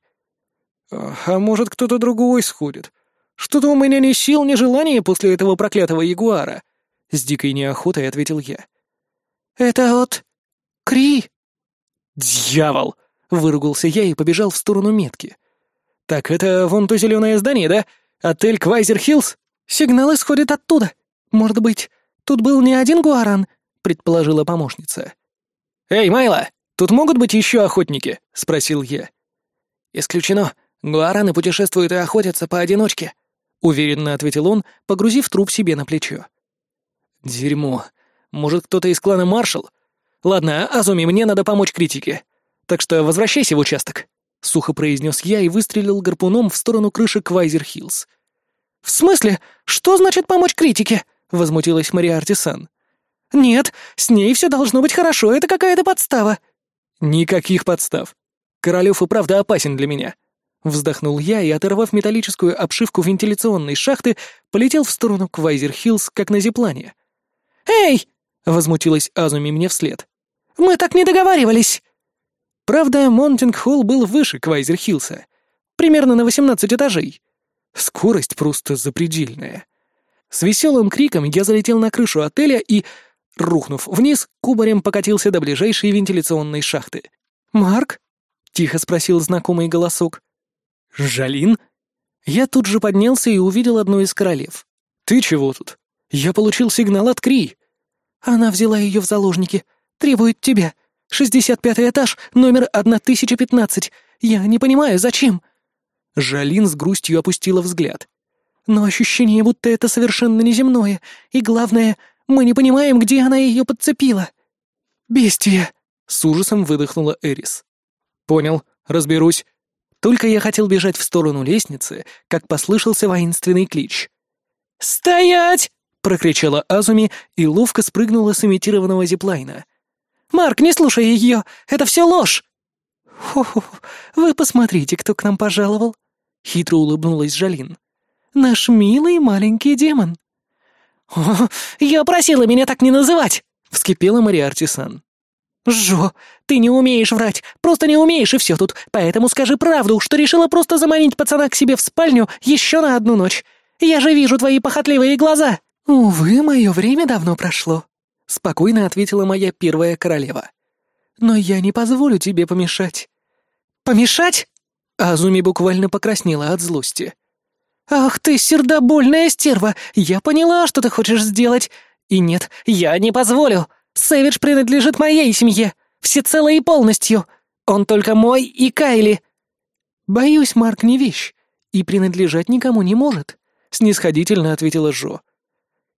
«А может, кто-то другой сходит? Что-то у меня ни сил, ни желания после этого проклятого ягуара», — с дикой неохотой ответил я. «Это от... Кри!» «Дьявол!» — выругался я и побежал в сторону метки. «Так это вон то зеленое здание, да? Отель Квайзер Хиллз? Сигнал исходит оттуда. Может быть, тут был не один гуаран?» — предположила помощница. «Эй, Майла, тут могут быть еще охотники?» — спросил я. «Исключено. Гуараны путешествуют и охотятся поодиночке», — уверенно ответил он, погрузив труп себе на плечо. «Дерьмо. Может, кто-то из клана Маршал? Ладно, Азуми, мне надо помочь критике. Так что возвращайся в участок», — сухо произнес я и выстрелил гарпуном в сторону крыши Квайзер Хиллз. «В смысле? Что значит помочь критике?» — возмутилась Мария Артисан. «Нет, с ней все должно быть хорошо, это какая-то подстава». «Никаких подстав. Королев и правда опасен для меня», Вздохнул я и, оторвав металлическую обшивку вентиляционной шахты, полетел в сторону Квайзер-Хиллз, как на зиплане. «Эй!» — возмутилась Азуми мне вслед. «Мы так не договаривались!» Правда, Монтинг-Холл был выше Квайзер-Хиллса, примерно на 18 этажей. Скорость просто запредельная. С веселым криком я залетел на крышу отеля и, рухнув вниз, кубарем покатился до ближайшей вентиляционной шахты. «Марк?» — тихо спросил знакомый голосок. «Жалин?» Я тут же поднялся и увидел одну из королев. «Ты чего тут? Я получил сигнал от Кри». «Она взяла ее в заложники. Требует тебя. Шестьдесят пятый этаж, номер 1015. Я не понимаю, зачем?» Жалин с грустью опустила взгляд. «Но ощущение, будто это совершенно неземное. И главное, мы не понимаем, где она ее подцепила». «Бестия!» — с ужасом выдохнула Эрис. «Понял, разберусь. Только я хотел бежать в сторону лестницы, как послышался воинственный клич. «Стоять!» — прокричала Азуми и ловко спрыгнула с имитированного зиплайна. «Марк, не слушай ее! Это все ложь!» «Хо-хо, вы посмотрите, кто к нам пожаловал!» — хитро улыбнулась Жалин. «Наш милый маленький демон!» «О, я просила меня так не называть!» — вскипела Мариарти-сан. «Жо, ты не умеешь врать, просто не умеешь, и все тут, поэтому скажи правду, что решила просто заманить пацана к себе в спальню еще на одну ночь. Я же вижу твои похотливые глаза!» «Увы, мое время давно прошло», — спокойно ответила моя первая королева. «Но я не позволю тебе помешать». «Помешать?» Азуми буквально покраснела от злости. «Ах ты, сердобольная стерва! Я поняла, что ты хочешь сделать! И нет, я не позволю! Сэвидж принадлежит моей семье, всецело и полностью. Он только мой и Кайли. Боюсь, Марк не вещь и принадлежать никому не может. — снисходительно ответила Жо.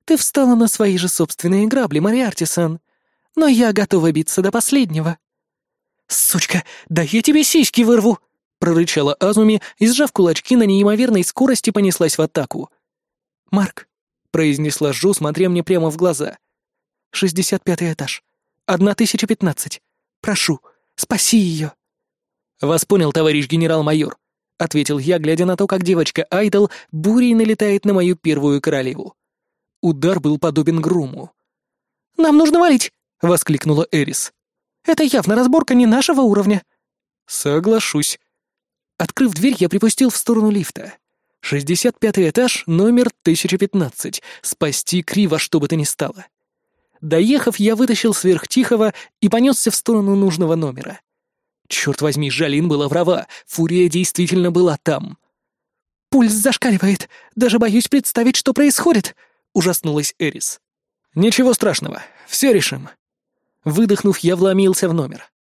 «Ты встала на свои же собственные грабли, Мариарти-сан, но я готова биться до последнего». «Сучка, да я тебе сиськи вырву!» — прорычала Азуми и, сжав кулачки, на неимоверной скорости понеслась в атаку. «Марк», — произнесла Жо, смотря мне прямо в глаза. «Шестьдесят пятый этаж. Одна тысяча пятнадцать. Прошу, спаси ее». «Вас понял, товарищ генерал-майор», — ответил я, глядя на то, как девочка Айдол бурей налетает на мою первую королеву. Удар был подобен грому. «Нам нужно валить!» — воскликнула Эрис. «Это явно разборка не нашего уровня». «Соглашусь». Открыв дверь, я припустил в сторону лифта. Шестьдесят пятый этаж, номер 1015. Спасти Кри что бы то ни стало. Доехав, я вытащил сверхтихого и понесся в сторону нужного номера. Черт возьми, Жалин была права, Фурия действительно была там. «Пульс зашкаливает, даже боюсь представить, что происходит», — ужаснулась Эрис. «Ничего страшного, все решим». Выдохнув, я вломился в номер.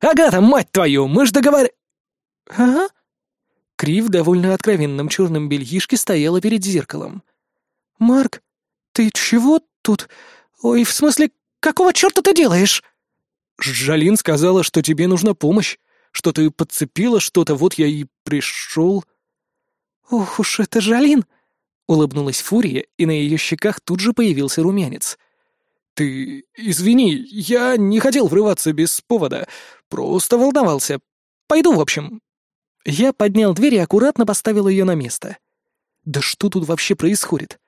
«Агата, мать твою, мы ж договор...» «Ага?» Крив довольно откровенном черном бельишке стояла перед зеркалом. «Марк, ты чего тут? Ой, в смысле, какого черта ты делаешь?» Жалин сказала, что тебе нужна помощь, что ты подцепила что-то, вот я и пришел. Ох уж это Жалин! Улыбнулась Фурия, и на ее щеках тут же появился румянец. «Ты извини, я не хотел врываться без повода, просто волновался. Пойду, в общем». Я поднял дверь и аккуратно поставил ее на место. «Да что тут вообще происходит?»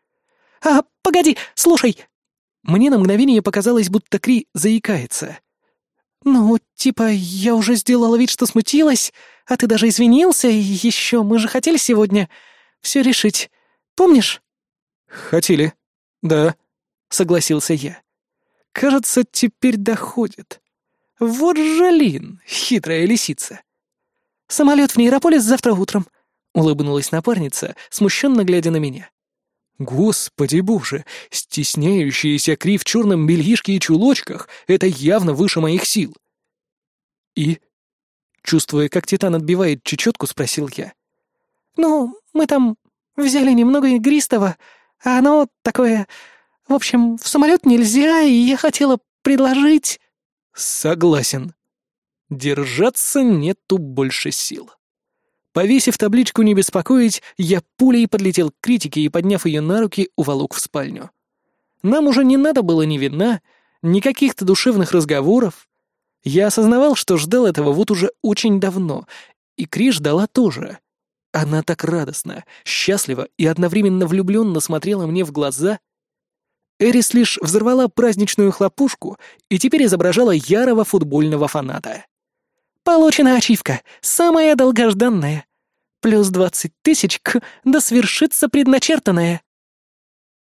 «А, погоди, слушай!» Мне на мгновение показалось, будто Кри заикается. «Ну, типа, я уже сделала вид, что смутилась, а ты даже извинился, и еще мы же хотели сегодня все решить. Помнишь?» «Хотели, да», — согласился я. «Кажется, теперь доходит. Вот жалин, хитрая лисица». «Самолет в Нейрополис завтра утром», — улыбнулась напарница, смущенно глядя на меня. Господи боже, стесняющаяся Кри в черном бельишке и чулочках — это явно выше моих сил. И, чувствуя, как Титан отбивает чечетку, спросил я. «Ну, мы там взяли немного игристого, а оно такое... В общем, в самолет нельзя, и я хотела предложить...» «Согласен. Держаться нету больше сил». Повесив табличку «Не беспокоить», я пулей подлетел к критике и, подняв ее на руки, уволок в спальню. Нам уже не надо было ни вина, ни каких-то душевных разговоров. Я осознавал, что ждал этого вот уже очень давно, и Кри ждала тоже. Она так радостно, счастлива и одновременно влюбленно смотрела мне в глаза. Эрис лишь взорвала праздничную хлопушку и теперь изображала ярого футбольного фаната. Получена ачивка, самая долгожданная. Плюс двадцать тысяч к «да свершится предначертанное».